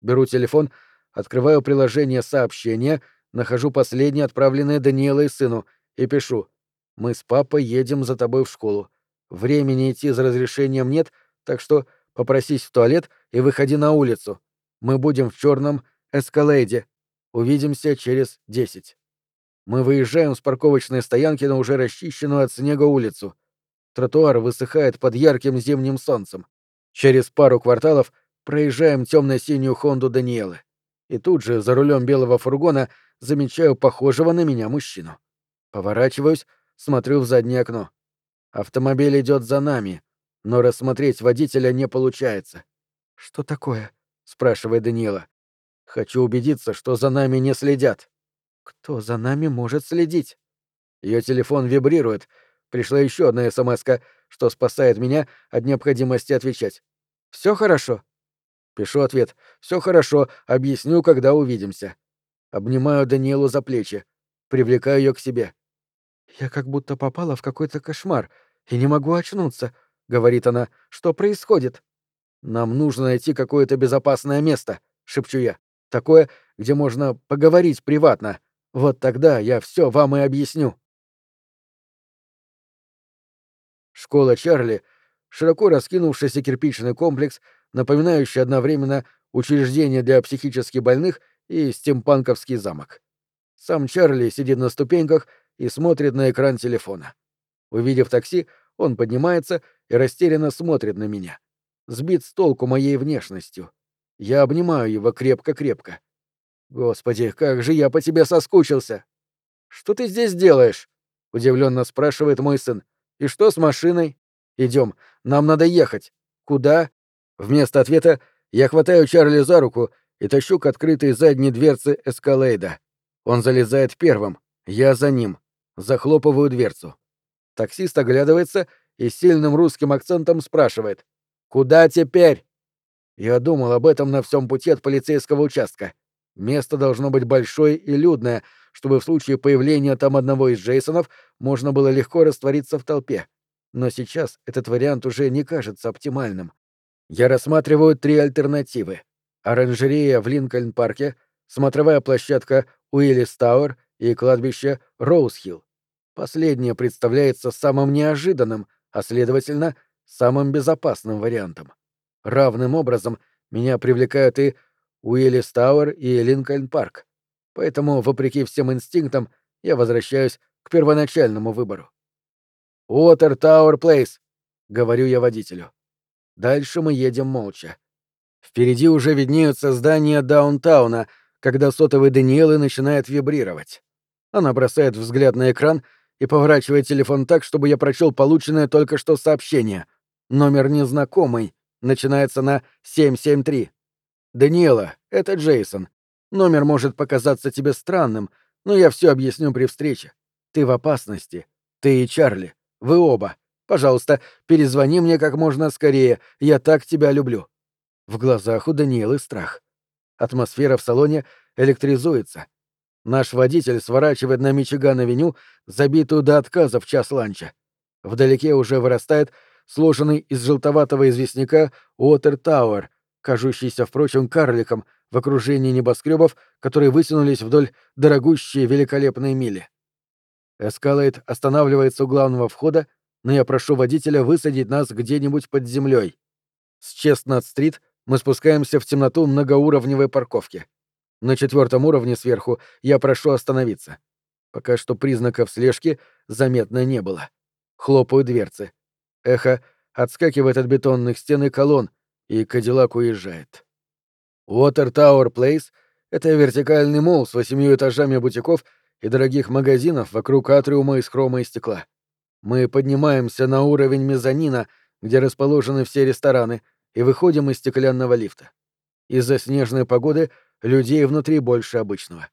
Беру телефон, открываю приложение сообщения, нахожу последнее, отправленное Даниэлой сыну, и пишу. «Мы с папой едем за тобой в школу. Времени идти за разрешением нет, так что попросись в туалет и выходи на улицу. Мы будем в черном эскалейде. Увидимся через десять». Мы выезжаем с парковочной стоянки на уже расчищенную от снега улицу. Тротуар высыхает под ярким зимним солнцем. Через пару кварталов проезжаем темно-синюю Хонду Даниэлы. И тут же за рулем белого фургона замечаю похожего на меня мужчину. Поворачиваюсь, смотрю в заднее окно. Автомобиль идет за нами, но рассмотреть водителя не получается. «Что такое?» — спрашивает Даниэла. «Хочу убедиться, что за нами не следят». Кто за нами может следить? Ее телефон вибрирует, Пришла еще одна смс что спасает меня от необходимости отвечать. Все хорошо?» Пишу ответ. Все хорошо, объясню, когда увидимся. Обнимаю Даниэлу за плечи. Привлекаю ее к себе. «Я как будто попала в какой-то кошмар и не могу очнуться», — говорит она. «Что происходит?» «Нам нужно найти какое-то безопасное место», — шепчу я. «Такое, где можно поговорить приватно. Вот тогда я все вам и объясню». Школа Чарли — широко раскинувшийся кирпичный комплекс, напоминающий одновременно учреждение для психически больных и стимпанковский замок. Сам Чарли сидит на ступеньках и смотрит на экран телефона. Увидев такси, он поднимается и растерянно смотрит на меня. Сбит с толку моей внешностью. Я обнимаю его крепко-крепко. «Господи, как же я по тебе соскучился!» «Что ты здесь делаешь?» — удивленно спрашивает мой сын. «И что с машиной?» «Идем, нам надо ехать». «Куда?» Вместо ответа я хватаю Чарли за руку и тащу к открытой задней дверце эскалейда. Он залезает первым, я за ним. Захлопываю дверцу. Таксист оглядывается и сильным русским акцентом спрашивает. «Куда теперь?» Я думал об этом на всем пути от полицейского участка. Место должно быть большое и людное, чтобы в случае появления там одного из Джейсонов можно было легко раствориться в толпе. Но сейчас этот вариант уже не кажется оптимальным. Я рассматриваю три альтернативы. Оранжерея в Линкольн-парке, смотровая площадка Уиллис Тауэр и кладбище Роузхилл. Последнее представляется самым неожиданным, а следовательно, самым безопасным вариантом. Равным образом меня привлекают и Уиллис Тауэр и Линкольн-парк. Поэтому, вопреки всем инстинктам, я возвращаюсь к первоначальному выбору. «Уотер Тауэр Плейс», — говорю я водителю. Дальше мы едем молча. Впереди уже виднеются здания даунтауна, когда сотовый Даниэлы начинает вибрировать. Она бросает взгляд на экран и поворачивает телефон так, чтобы я прочел полученное только что сообщение. Номер незнакомый, начинается на 773. «Даниэла, это Джейсон. Номер может показаться тебе странным, но я все объясню при встрече. Ты в опасности. Ты и Чарли. Вы оба. Пожалуйста, перезвони мне как можно скорее. Я так тебя люблю». В глазах у Даниэлы страх. Атмосфера в салоне электризуется. Наш водитель сворачивает на Мичиган-авеню, забитую до отказа в час ланча. Вдалеке уже вырастает сложенный из желтоватого известняка Уотер Тауэр, кажущийся, впрочем, карликом в окружении небоскребов, которые вытянулись вдоль дорогущей великолепной мили. Эскалейт останавливается у главного входа, но я прошу водителя высадить нас где-нибудь под землей. С Честнат-стрит мы спускаемся в темноту многоуровневой парковки. На четвертом уровне сверху я прошу остановиться. Пока что признаков слежки заметно не было. Хлопают дверцы. Эхо отскакивает от бетонных стен и колонн, и Кадиллак уезжает. Уотер Тауэр Плейс — это вертикальный молл с восемью этажами бутиков и дорогих магазинов вокруг атриума из хрома и стекла. Мы поднимаемся на уровень мезонина, где расположены все рестораны, и выходим из стеклянного лифта. Из-за снежной погоды людей внутри больше обычного.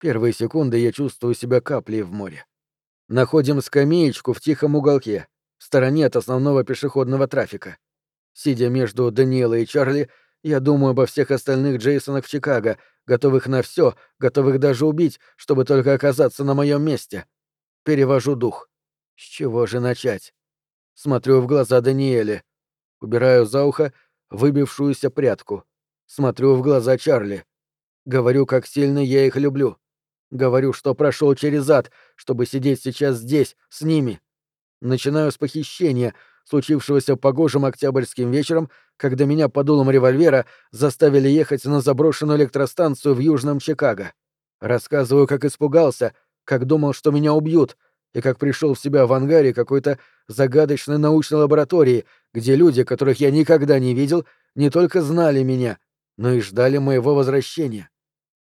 Первые секунды я чувствую себя каплей в море. Находим скамеечку в тихом уголке, в стороне от основного пешеходного трафика. Сидя между Даниэлой и Чарли, я думаю обо всех остальных Джейсонах в Чикаго, готовых на все, готовых даже убить, чтобы только оказаться на моем месте. Перевожу дух. С чего же начать? Смотрю в глаза Даниэле. Убираю за ухо выбившуюся прядку. Смотрю в глаза Чарли. Говорю, как сильно я их люблю. Говорю, что прошел через ад, чтобы сидеть сейчас здесь, с ними. Начинаю с похищения, случившегося погожим октябрьским вечером, когда меня под дулом револьвера заставили ехать на заброшенную электростанцию в Южном Чикаго. Рассказываю, как испугался, как думал, что меня убьют, и как пришел в себя в ангаре какой-то загадочной научной лаборатории, где люди, которых я никогда не видел, не только знали меня, но и ждали моего возвращения.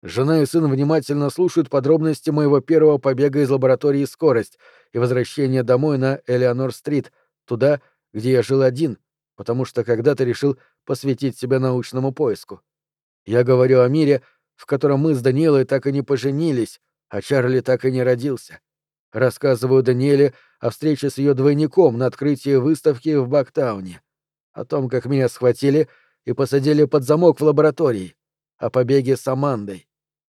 Жена и сын внимательно слушают подробности моего первого побега из лаборатории «Скорость» и возвращения домой на Элеонор-стрит, туда, где я жил один, потому что когда-то решил посвятить себя научному поиску. Я говорю о мире, в котором мы с Даниэлой так и не поженились, а Чарли так и не родился. Рассказываю Даниэле о встрече с ее двойником на открытии выставки в Бактауне, о том, как меня схватили и посадили под замок в лаборатории, о побеге с Амандой.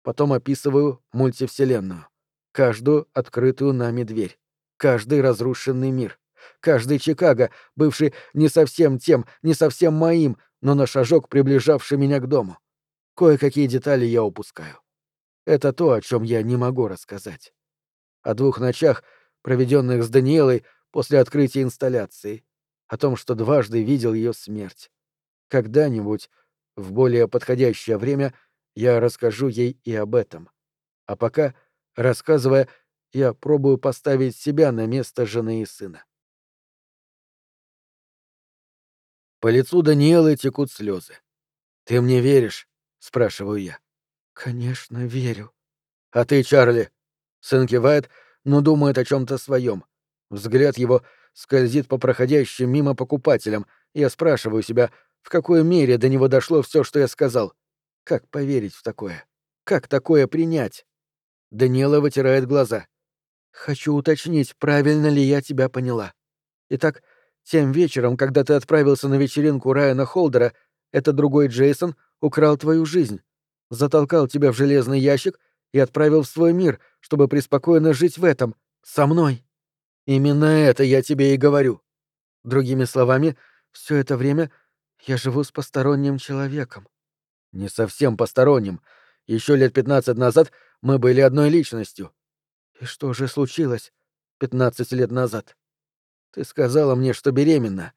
Потом описываю мультивселенную, каждую открытую нами дверь, каждый разрушенный мир, каждый Чикаго, бывший не совсем тем, не совсем моим, но на шажок приближавший меня к дому. Кое-какие детали я упускаю. Это то, о чем я не могу рассказать. О двух ночах, проведенных с Даниэлой после открытия инсталляции, о том, что дважды видел ее смерть. Когда-нибудь, в более подходящее время, я расскажу ей и об этом. А пока, рассказывая, я пробую поставить себя на место жены и сына. По лицу Даниэлы текут слезы. «Ты мне веришь?» — спрашиваю я. «Конечно, верю». «А ты, Чарли?» Сын кивает, но думает о чем то своем. Взгляд его скользит по проходящим мимо покупателям. Я спрашиваю себя, в какой мере до него дошло все, что я сказал. Как поверить в такое? Как такое принять? Даниэла вытирает глаза. «Хочу уточнить, правильно ли я тебя поняла. Итак, тем вечером, когда ты отправился на вечеринку Райана Холдера, этот другой Джейсон украл твою жизнь, затолкал тебя в железный ящик и отправил в свой мир, чтобы преспокойно жить в этом, со мной. Именно это я тебе и говорю. Другими словами, все это время я живу с посторонним человеком. Не совсем посторонним. Еще лет пятнадцать назад мы были одной личностью. И что же случилось пятнадцать лет назад? Ты сказала мне, что беременна.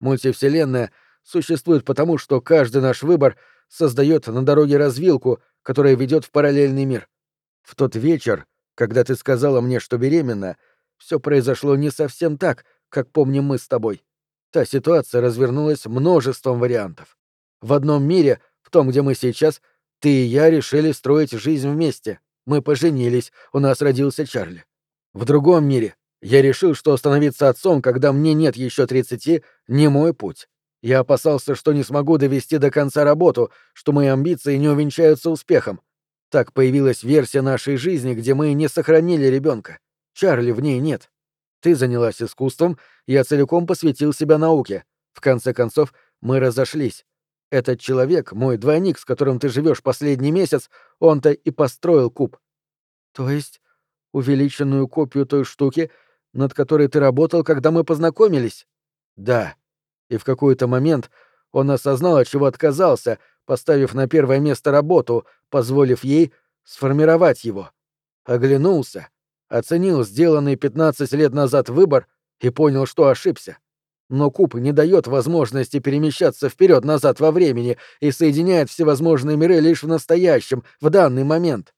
Мультивселенная существует потому, что каждый наш выбор создает на дороге развилку, которая ведет в параллельный мир. В тот вечер, когда ты сказала мне, что беременна, все произошло не совсем так, как помним мы с тобой. Та ситуация развернулась множеством вариантов. В одном мире, в том, где мы сейчас, ты и я решили строить жизнь вместе. Мы поженились, у нас родился Чарли. В другом мире я решил, что становиться отцом, когда мне нет еще тридцати, не мой путь. Я опасался, что не смогу довести до конца работу, что мои амбиции не увенчаются успехом. Так появилась версия нашей жизни, где мы не сохранили ребенка. Чарли в ней нет. Ты занялась искусством, я целиком посвятил себя науке. В конце концов, мы разошлись. Этот человек, мой двойник, с которым ты живешь последний месяц, он-то и построил куб. То есть увеличенную копию той штуки — над которой ты работал, когда мы познакомились? Да. И в какой-то момент он осознал, от чего отказался, поставив на первое место работу, позволив ей сформировать его. Оглянулся, оценил сделанный 15 лет назад выбор и понял, что ошибся. Но куб не дает возможности перемещаться вперед-назад во времени и соединяет всевозможные миры лишь в настоящем, в данный момент.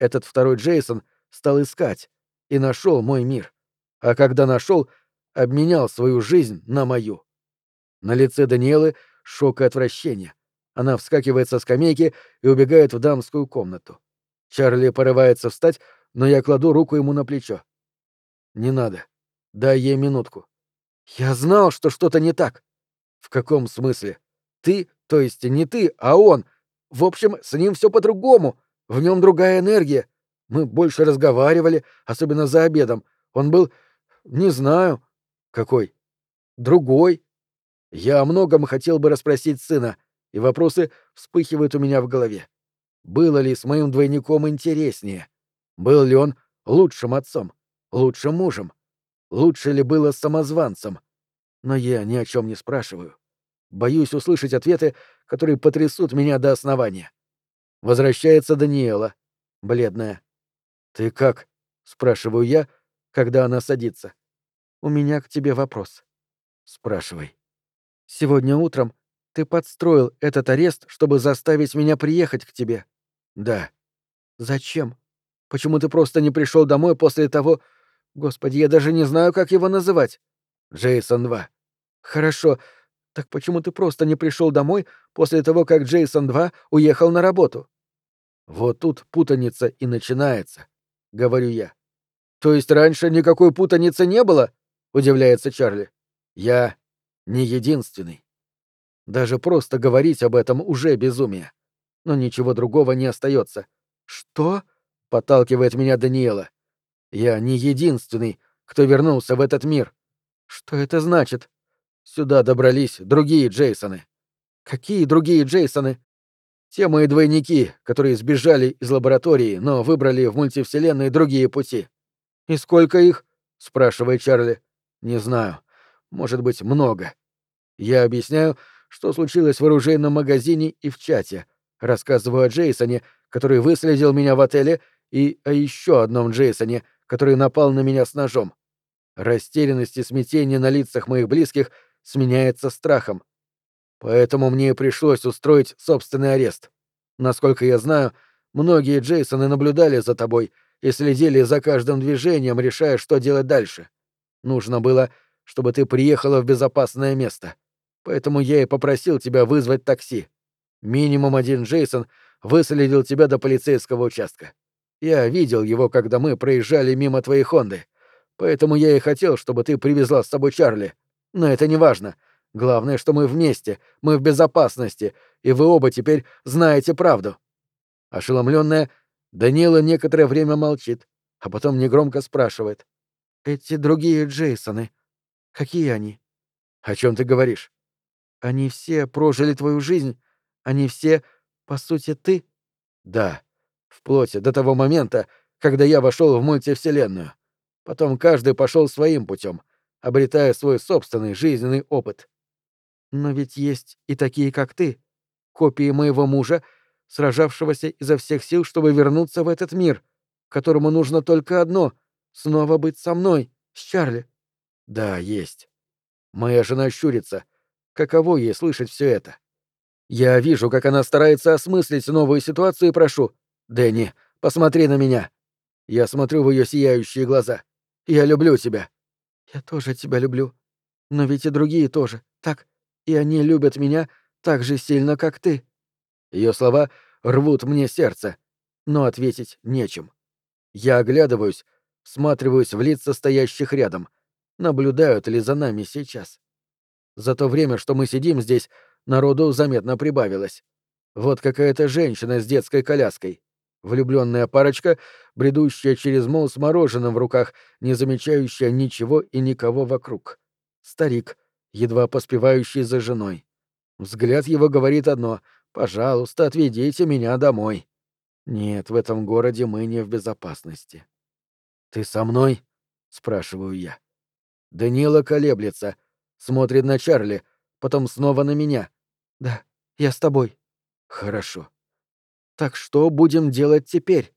Этот второй Джейсон стал искать и нашел мой мир а когда нашел, обменял свою жизнь на мою. На лице Даниэлы шок и отвращение. Она вскакивает со скамейки и убегает в дамскую комнату. Чарли порывается встать, но я кладу руку ему на плечо. «Не надо. Дай ей минутку». «Я знал, что что-то не так». «В каком смысле? Ты, то есть не ты, а он. В общем, с ним все по-другому. В нем другая энергия. Мы больше разговаривали, особенно за обедом. Он был не знаю. Какой? Другой. Я о многом хотел бы расспросить сына, и вопросы вспыхивают у меня в голове. Было ли с моим двойником интереснее? Был ли он лучшим отцом, лучшим мужем? Лучше ли было самозванцем? Но я ни о чем не спрашиваю. Боюсь услышать ответы, которые потрясут меня до основания. Возвращается Даниэла, бледная. «Ты как?» — спрашиваю я, когда она садится. «У меня к тебе вопрос». «Спрашивай». «Сегодня утром ты подстроил этот арест, чтобы заставить меня приехать к тебе?» «Да». «Зачем? Почему ты просто не пришел домой после того... Господи, я даже не знаю, как его называть». «Джейсон 2». «Хорошо. Так почему ты просто не пришел домой после того, как Джейсон 2 уехал на работу?» «Вот тут путаница и начинается», — говорю я. То есть раньше никакой путаницы не было? удивляется Чарли. Я не единственный. Даже просто говорить об этом уже безумие. Но ничего другого не остается. Что? подталкивает меня Даниэла. Я не единственный, кто вернулся в этот мир. Что это значит? Сюда добрались другие Джейсоны. Какие другие Джейсоны? Те мои двойники, которые сбежали из лаборатории, но выбрали в мультивселенной другие пути. И сколько их? спрашивает Чарли. Не знаю. Может быть, много. Я объясняю, что случилось в оружейном магазине и в чате. Рассказываю о Джейсоне, который выследил меня в отеле, и о еще одном Джейсоне, который напал на меня с ножом. Растерянность и смятение на лицах моих близких сменяется страхом. Поэтому мне пришлось устроить собственный арест. Насколько я знаю, многие Джейсоны наблюдали за тобой и следили за каждым движением, решая, что делать дальше. Нужно было, чтобы ты приехала в безопасное место. Поэтому я и попросил тебя вызвать такси. Минимум один Джейсон выследил тебя до полицейского участка. Я видел его, когда мы проезжали мимо твоей Хонды. Поэтому я и хотел, чтобы ты привезла с собой Чарли. Но это не важно. Главное, что мы вместе, мы в безопасности, и вы оба теперь знаете правду. Ошеломленная, Данила некоторое время молчит, а потом негромко спрашивает. «Эти другие Джейсоны. Какие они?» «О чем ты говоришь?» «Они все прожили твою жизнь. Они все, по сути, ты?» «Да. Вплоть до того момента, когда я вошел в мультивселенную. Потом каждый пошел своим путем, обретая свой собственный жизненный опыт. Но ведь есть и такие, как ты, копии моего мужа, сражавшегося изо всех сил, чтобы вернуться в этот мир, которому нужно только одно — снова быть со мной, с Чарли. Да, есть. Моя жена щурится. Каково ей слышать все это? Я вижу, как она старается осмыслить новую ситуацию и прошу. «Дэнни, посмотри на меня». Я смотрю в ее сияющие глаза. «Я люблю тебя». «Я тоже тебя люблю. Но ведь и другие тоже, так? и они любят меня так же сильно, как ты». Ее слова рвут мне сердце, но ответить нечем. Я оглядываюсь, всматриваюсь в лица стоящих рядом, наблюдают ли за нами сейчас. За то время, что мы сидим здесь, народу заметно прибавилось. Вот какая-то женщина с детской коляской. Влюбленная парочка, бредущая через мол с мороженым в руках, не замечающая ничего и никого вокруг. Старик, едва поспевающий за женой. Взгляд его говорит одно «Пожалуйста, отведите меня домой». Нет, в этом городе мы не в безопасности. «Ты со мной?» — спрашиваю я. Данила колеблется, смотрит на Чарли, потом снова на меня. «Да, я с тобой». «Хорошо. Так что будем делать теперь?»